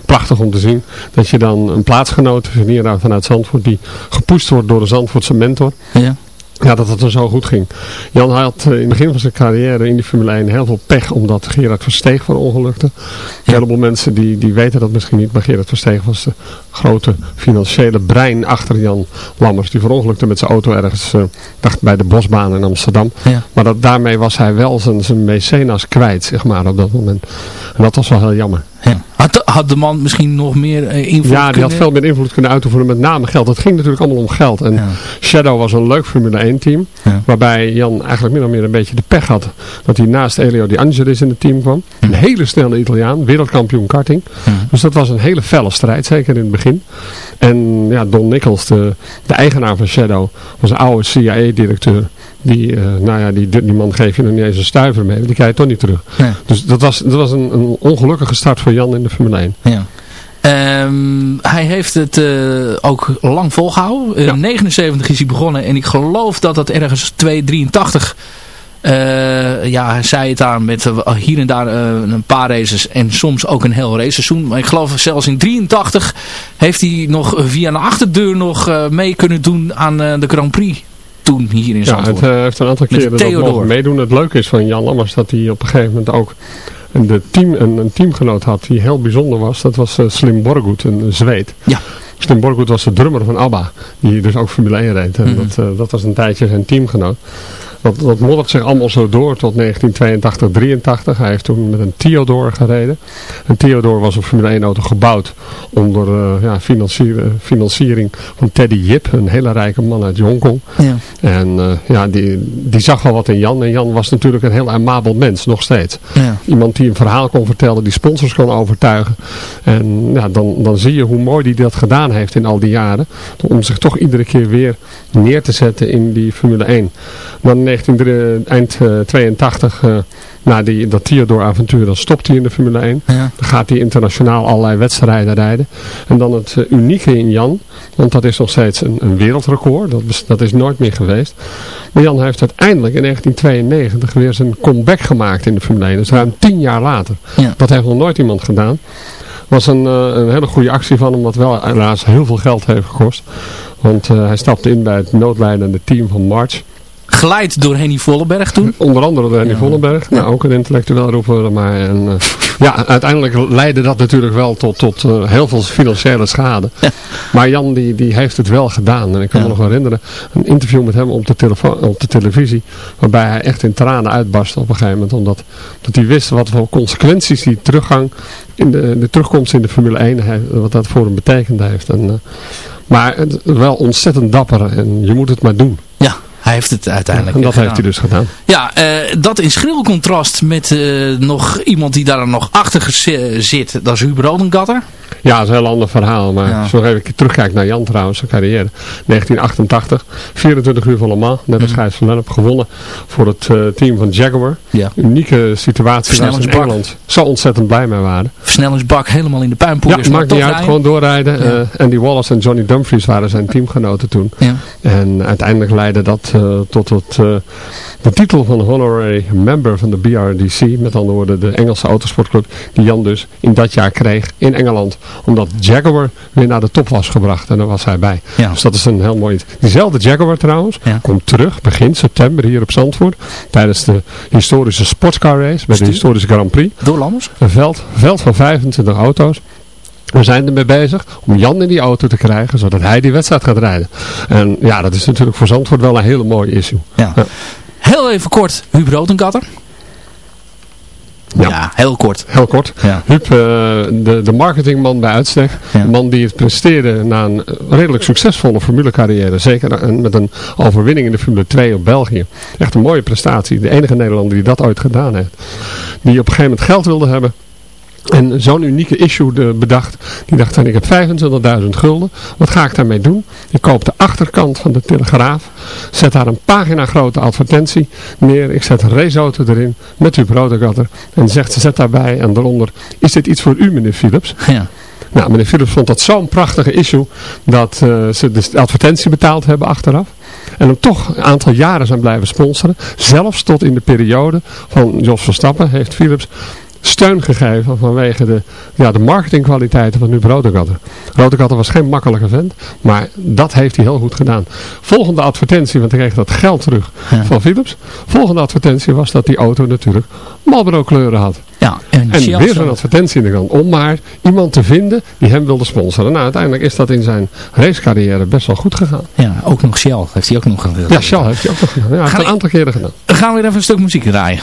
Prachtig om te zien dat je dan een plaatsgenoot hier vanuit Zandvoort die gepoest wordt door de Zandvoortse mentor.
Ja.
Ja, dat het er zo goed ging. Jan had in het begin van zijn carrière in die Formule 1 heel veel pech omdat Gerard Versteeg van ongelukte. Ja. Een heleboel mensen die, die weten dat misschien niet, maar Gerard Versteeg was de grote financiële brein achter Jan Lammers. Die verongelukte met zijn auto ergens, uh, dacht bij de Bosbaan in Amsterdam.
Ja.
Maar dat, daarmee was hij wel zijn, zijn mecenas kwijt, zeg maar, op dat moment. En dat was wel heel jammer.
Ja. Had, had de man misschien nog meer uh, invloed
Ja, die
kunnen...
had veel meer invloed kunnen uitoefenen, met name geld. Het ging natuurlijk allemaal om geld. En
ja.
Shadow was een leuk Formule 1 team,
ja.
waarbij Jan eigenlijk min of meer een beetje de pech had. Dat hij naast Elio Di Angelis in het team kwam. Een hele snelle Italiaan, wereldkampioen karting. Dus dat was een hele felle strijd, zeker in het begin. En ja, Don Nichols, de, de eigenaar van Shadow, was een oude CIA-directeur. Die, uh, nou ja, die, die man geef je nog niet eens een stuiver mee, die krijg je toch niet terug. Dus dat was, dat was een, een ongelukkige start voor Jan in de Formule 1.
Ja. Um, hij heeft het uh, ook lang volgehouden. In ja. 79 is hij begonnen en ik geloof dat dat ergens 283 uh, ja, hij zei het aan met uh, hier en daar uh, een paar races en soms ook een heel raceseizoen. Maar ik geloof zelfs in 83 heeft hij nog via een achterdeur nog mee kunnen doen aan de Grand Prix toen hier in Zandvoort.
Ja, het heeft een aantal keren dat mogen meedoen. Het leuke is van Jan Lammers dat hij op een gegeven moment ook de team, een, een teamgenoot had die heel bijzonder was. Dat was Slim Borgut, een Zweed.
Ja.
Slim Borgut was de drummer van ABBA. Die dus ook Formule 1 reed. En
Mhm.
dat, dat was een tijdje zijn teamgenoot. Dat, dat moddert zich allemaal zo door tot 1982, 83. Hij heeft toen met een Theodore gereden. Een Theodore was een Formule 1 auto gebouwd onder uh, ja, financier, financiering van Teddy Yip. Een hele rijke man uit Hongkong.
Ja.
En uh, ja, die, die zag wel wat in Jan. En Jan was natuurlijk een heel amabel mens, nog steeds.
Ja.
Iemand die een verhaal kon vertellen, die sponsors kon overtuigen. En ja, dan, dan zie je hoe mooi die dat gedaan heeft in al die jaren. Om zich toch iedere keer weer neer te zetten in die Formule 1. Dan 19, eind uh, 82, uh, na die, dat Theodore avontuur, dan stopt hij in de Formule 1.
Ja.
Dan gaat hij internationaal allerlei wedstrijden rijden. En dan het unieke in Jan, want dat is nog steeds een, een wereldrecord. Dat, dat is nooit meer geweest. Maar Jan heeft uiteindelijk in 1992 weer zijn comeback gemaakt in de Formule 1. Dus ruim tien jaar later.
Ja.
Dat heeft nog nooit iemand gedaan. was een, een hele goede actie van hem, wat wel helaas heel veel geld heeft gekost. Want uh, hij stapte in bij het noodlijdende team van March.
Geleid door Henny Vollenberg toen?
Onder andere door Henny ja. Vollenberg. Nou, ook een intellectueel roepen maar. En, uh, ja, uiteindelijk leidde dat natuurlijk wel tot, tot uh, heel veel financiële schade. Ja. Maar Jan die, die heeft het wel gedaan. En ik kan ja. me nog herinneren, een interview met hem op de, op de televisie. Waarbij hij echt in tranen uitbarstte op een gegeven moment. Omdat dat hij wist wat voor consequenties die teruggang, in de, de terugkomst in de Formule 1, heeft, wat dat voor hem betekend heeft. En, uh, maar wel ontzettend dapper. En je moet het maar doen.
Ja. Hij heeft het uiteindelijk
En dat
gedaan.
heeft hij dus gedaan.
Ja, uh, dat in schril contrast met uh, nog iemand die daar nog achter zit. Dat is Huber Rodengatter.
Ja, dat is een heel ander verhaal. Maar ja. zo even terugkijken naar Jan trouwens, zijn carrière. 1988, 24 uur van Le Mans. Net als mm. Gijs van Lennep gewonnen voor het uh, team van Jaguar.
Ja.
Unieke situatie waar ze in Engeland zo ontzettend blij mee waren.
Versnellingsbak helemaal in de puinpoelers.
Ja, maakt niet uit,
rijden.
gewoon doorrijden. Ja. Uh, Andy Wallace en Johnny Dumfries waren zijn teamgenoten toen.
Ja.
En uiteindelijk leidde dat uh, tot het, uh, de titel van honorary member van de BRDC. Met andere woorden de Engelse autosportclub. Die Jan dus in dat jaar kreeg in Engeland. Omdat Jaguar weer naar de top was gebracht. En daar was hij bij.
Ja.
Dus dat is een heel mooi... Diezelfde Jaguar trouwens.
Ja.
Komt terug begin september hier op Zandvoort. Tijdens de historische sportscar race. Bij de historische Grand Prix.
Door Lammers.
Een veld, veld van 25 auto's. We zijn ermee bezig om Jan in die auto te krijgen, zodat hij die wedstrijd gaat rijden. En ja, dat is natuurlijk voor Zandvoort wel een hele mooie issue.
Ja. ja. Heel even kort, Huub Rotenkatter. Ja. ja. heel kort.
Heel kort.
Ja.
Huub, uh, de, de marketingman bij uitstek. Ja. De man die het presteerde na een redelijk succesvolle formulecarrière. Zeker met een overwinning in de Formule 2 op België. Echt een mooie prestatie. De enige Nederlander die dat ooit gedaan heeft. Die op een gegeven moment geld wilde hebben. En zo'n unieke issue de, bedacht. Die dacht dan, ik heb 25.000 gulden. Wat ga ik daarmee doen? Ik koop de achterkant van de Telegraaf. Zet daar een pagina grote advertentie neer. Ik zet een raceauto erin met uw broodgatter. En zegt, zet daarbij en daaronder. Is dit iets voor u meneer Philips?
Ja.
Nou, meneer Philips vond dat zo'n prachtige issue. Dat uh, ze de advertentie betaald hebben achteraf. En hem toch een aantal jaren zijn blijven sponsoren. Zelfs tot in de periode van Jos Verstappen heeft Philips steun gegeven vanwege de, ja, de marketingkwaliteiten van Huub Rodegatter. Rodegatter was geen makkelijke vent, maar dat heeft hij heel goed gedaan. Volgende advertentie, want hij kreeg dat geld terug ja. van Philips. Volgende advertentie was dat die auto natuurlijk Marlboro kleuren had.
Ja,
en, en weer zo'n advertentie in de krant om maar iemand te vinden die hem wilde sponsoren. Nou, uiteindelijk is dat in zijn racecarrière best wel goed gegaan.
Ja, ook nog Shell heeft hij ook nog gedaan.
Ja, Shell heeft hij ook nog gedaan. Ja, hij heeft een aantal keren gedaan.
Gaan we weer even een stuk muziek draaien.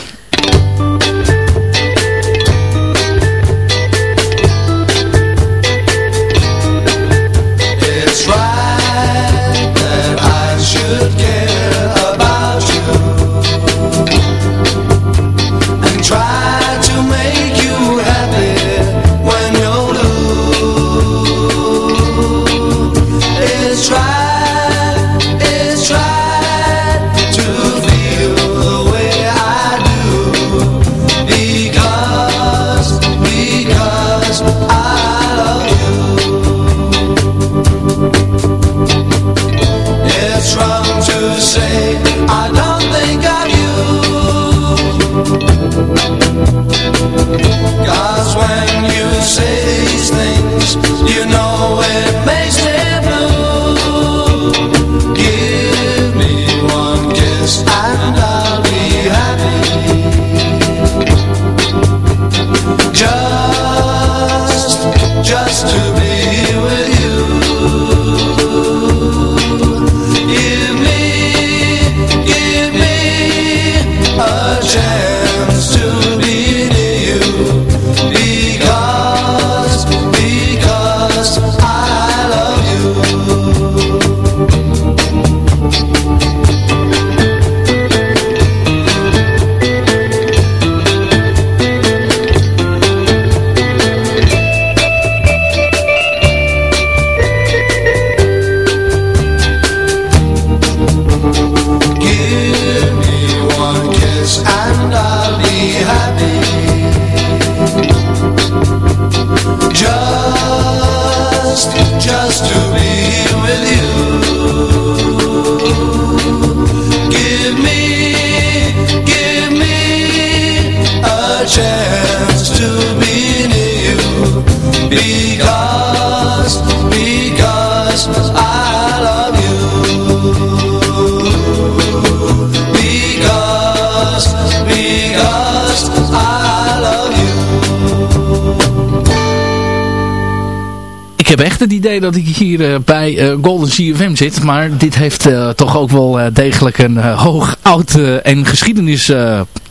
Heb echt het idee dat ik hier eh, bij eh, Golden CFM zit. Maar dit heeft eh, toch ook wel degelijk een hoog, oud en geschiedenis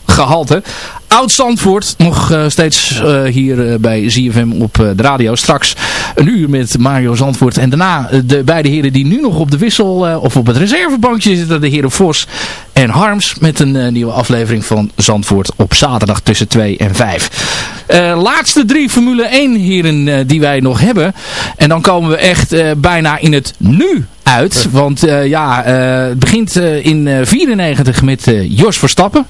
gehalte. Oud Zandvoort, nog steeds hier bij ZFM op de radio. Straks een uur met Mario Zandvoort. En daarna de beide heren die nu nog op de wissel of op het reservebankje zitten. De heren Vos en Harms met een nieuwe aflevering van Zandvoort op zaterdag tussen 2 en 5. laatste drie Formule 1 heren die wij nog hebben. En dan komen we echt bijna in het nu uit. Want uh, ja, uh, het begint uh, in 94 met Jos Verstappen.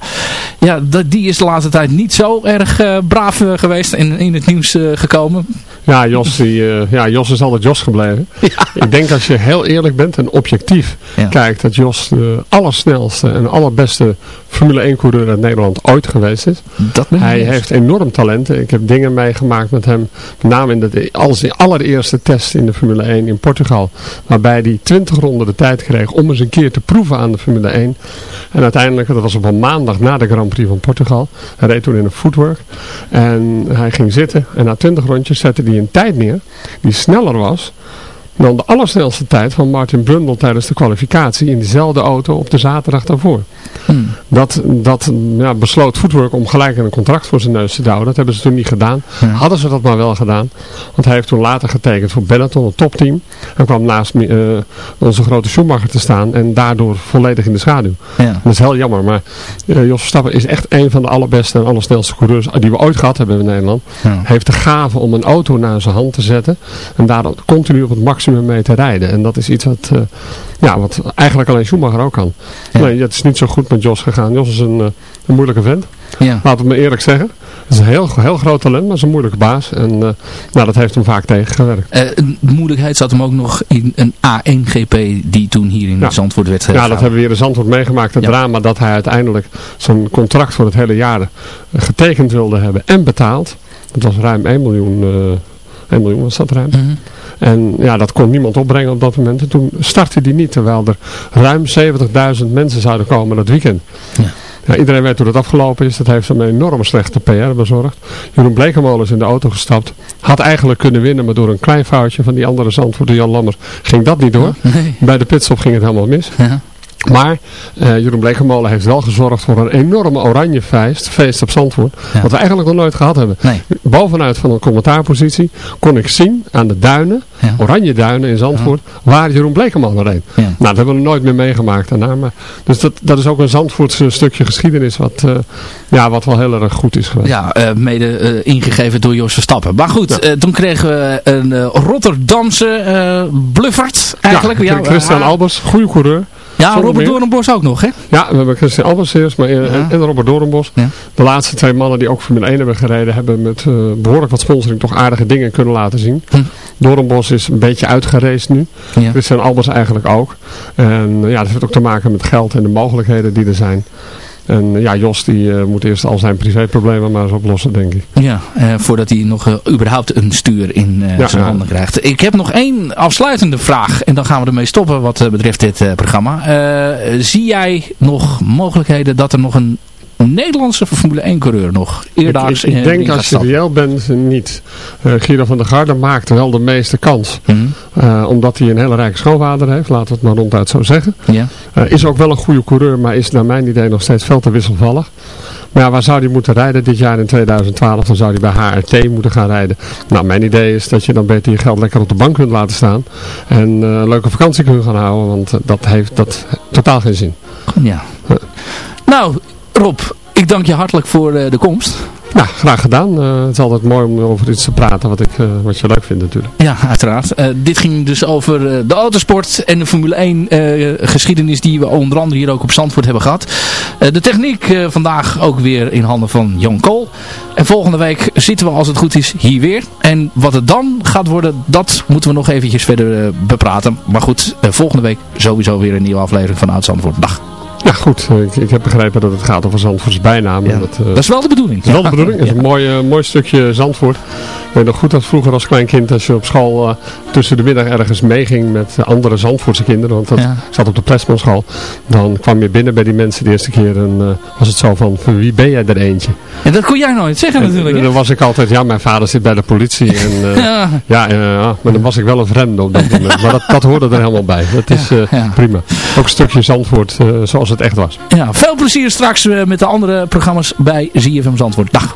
Ja, die is de laatste tijd niet zo erg braaf geweest en in het nieuws gekomen.
Ja, Jos, die, ja, Jos is altijd Jos gebleven. Ik denk als je heel eerlijk bent en objectief kijkt dat Jos de allersnelste en allerbeste Formule 1 coureur uit Nederland ooit geweest is.
Dat
Hij heeft enorm talenten. Ik heb dingen meegemaakt met hem, met name in de allereerste test in de Formule 1 in Portugal. Waarbij hij 20 ronden de tijd kreeg om eens een keer te proeven aan de Formule 1. En uiteindelijk, dat was op een maandag na de Grand Prix van Portugal. Hij reed toen in een footwork. En hij ging zitten en na 20 rondjes zette hij een tijd neer die sneller was dan de allersnelste tijd van Martin Brundle tijdens de kwalificatie in dezelfde auto op de zaterdag daarvoor. Hmm. Dat, dat ja, besloot Footwork om gelijk een contract voor zijn neus te douwen. Dat hebben ze toen niet gedaan. Hadden ze dat maar wel gedaan. Want hij heeft toen later getekend voor Benetton, een topteam. En kwam naast uh, onze grote Schumacher te staan en daardoor volledig in de schaduw.
Ja.
Dat is heel jammer. Maar uh, Jos Verstappen is echt een van de allerbeste en allersnelste coureurs die we ooit gehad hebben in Nederland. Heeft de gave om een auto naar zijn hand te zetten. En daar continu op het maximum mee te rijden. En dat is iets wat, uh, ja, wat eigenlijk alleen Schumacher ook kan. Nee, het is niet zo goed met Jos gegaan. Jos is een, uh, een moeilijke vent.
Ja.
Laat het me eerlijk zeggen. Het is een heel, heel groot talent, maar is een moeilijke baas. En uh, nou, dat heeft hem vaak tegengewerkt.
de moeilijkheid zat hem ook nog in een A1-GP die toen hier in ja. Zandvoort werd
Ja, dat hebben we hier in Zandvoort meegemaakt. Het ja. drama dat hij uiteindelijk zijn contract voor het hele jaar getekend wilde hebben en betaald. Dat was ruim 1 miljoen, 1 miljoen was dat ruim.
-hmm.
En ja, dat kon niemand opbrengen op dat moment. En toen startte die niet, terwijl er ruim 70.000 mensen zouden komen dat weekend.
Ja.
Ja, iedereen weet hoe dat afgelopen is. Dat heeft hem een enorme slechte PR bezorgd. Jeroen Blekemolen is in de auto gestapt. Had eigenlijk kunnen winnen, maar door een klein foutje van die andere zandvoerder Jan Lammers ging dat niet door.
Nee.
Bij de pitstop ging het helemaal mis.
Ja.
Maar uh, Jeroen Blekemolen heeft wel gezorgd voor een enorme oranje feest, feest op Zandvoort.
Ja.
Wat we eigenlijk nog nooit gehad hebben.
Nee.
Bovenuit van een commentaarpositie kon ik zien aan de duinen,
ja.
oranje duinen in Zandvoort, waar Jeroen Blekemolen reed. Nou, dat hebben we nooit meer meegemaakt daarna. Maar, dus dat, dat is ook een Zandvoortse stukje geschiedenis wat, uh, ja, wat wel heel erg goed is geweest.
Ja, uh, mede ingegeven door Jos Verstappen. Maar goed, toen kregen we een Rotterdamse bluffert eigenlijk.
Ja, Christian Albers, goede coureur.
Ja, Robert Doornbos ook nog, hè?
Ja, we hebben Christian Albers eerst maar, en,
Ja.
en Robert Doornbos.
Ja.
De laatste twee mannen die ook Formule 1 hebben gereden, hebben met eh, behoorlijk wat sponsoring toch aardige dingen kunnen laten zien.
Hm.
Doornbos is een beetje uitgereisd nu.
Ja.
Christian Albers eigenlijk ook. En eh, ja, dat heeft ook te maken met geld en de mogelijkheden die er zijn. En ja, Jos die eh, moet eerst al zijn privéproblemen maar eens oplossen, denk ik.
Ja, eh, voordat hij nog eh, überhaupt een stuur in
Ja,
zijn
ja.
handen krijgt. Ik heb nog één afsluitende vraag. En dan gaan we ermee stoppen wat betreft dit programma. Zie jij nog mogelijkheden dat er nog een Nederlandse Formule 1 coureur nog
Ik,
eerdaags
ik, ik
in
denk
ring gaat
als je reëel bent, niet. Eh Guido van der Garde maakt wel de meeste kans.
Mhm.
Eh, omdat hij een hele rijke schoonvader heeft, laten we het maar ronduit zo zeggen.
Ja.
Eh, is ook wel een goede coureur, maar is naar mijn idee nog steeds veel te wisselvallig. Maar ja, waar zou hij moeten rijden dit jaar in 2012? Dan zou hij bij HRT moeten gaan rijden. Nou, mijn idee is dat je dan beter je geld lekker op de bank kunt laten staan. En eh, een leuke vakantie kunt gaan houden, want eh, dat heeft dat totaal geen zin.
ja. Nou, Rob, ik dank je hartelijk voor eh, de komst.
Nou, graag gedaan. Eh, het is altijd mooi om over iets te praten wat, ik, eh, wat je leuk vindt natuurlijk.
Ja, uiteraard. Dit ging dus over de autosport en de Formule 1 eh, geschiedenis die we onder andere hier ook op Zandvoort hebben gehad. Eh, de techniek vandaag ook weer in handen van Jan Kool. En volgende week zitten we als het goed is hier weer. En wat het dan gaat worden, dat moeten we nog eventjes verder bepraten. Maar goed, volgende week sowieso weer een nieuwe aflevering van Oud Zandvoort. Dag.
Ja goed, eh, ik, ik heb begrepen dat het gaat over Zandvoorts bijnaam.
Ja,
dat, eh,
dat is wel de bedoeling.
dat is wel de bedoeling. Is een mooi, eh, mooi stukje Zandvoort. Ik weet nog goed dat vroeger als klein kind, als je op school tussen de middag ergens meeging met andere Zandvoortse kinderen, want dat
Ja.
zat op de Plesmanschool, dan kwam je binnen bij die mensen de eerste keer en was het zo van, van wie ben jij er eentje?
En dat kon jij nooit zeggen natuurlijk.
En dan was ik altijd, ja mijn vader zit bij de politie en
Ja.
ja, ja, maar dan was ik wel een vreemde op dat moment. Maar dat, dat hoorde er helemaal bij. Dat is prima. Ook een stukje Zandvoort eh, zoals het echt was.
Ja, veel plezier straks eh, met de andere programma's bij ZFM Zandvoort. Dag.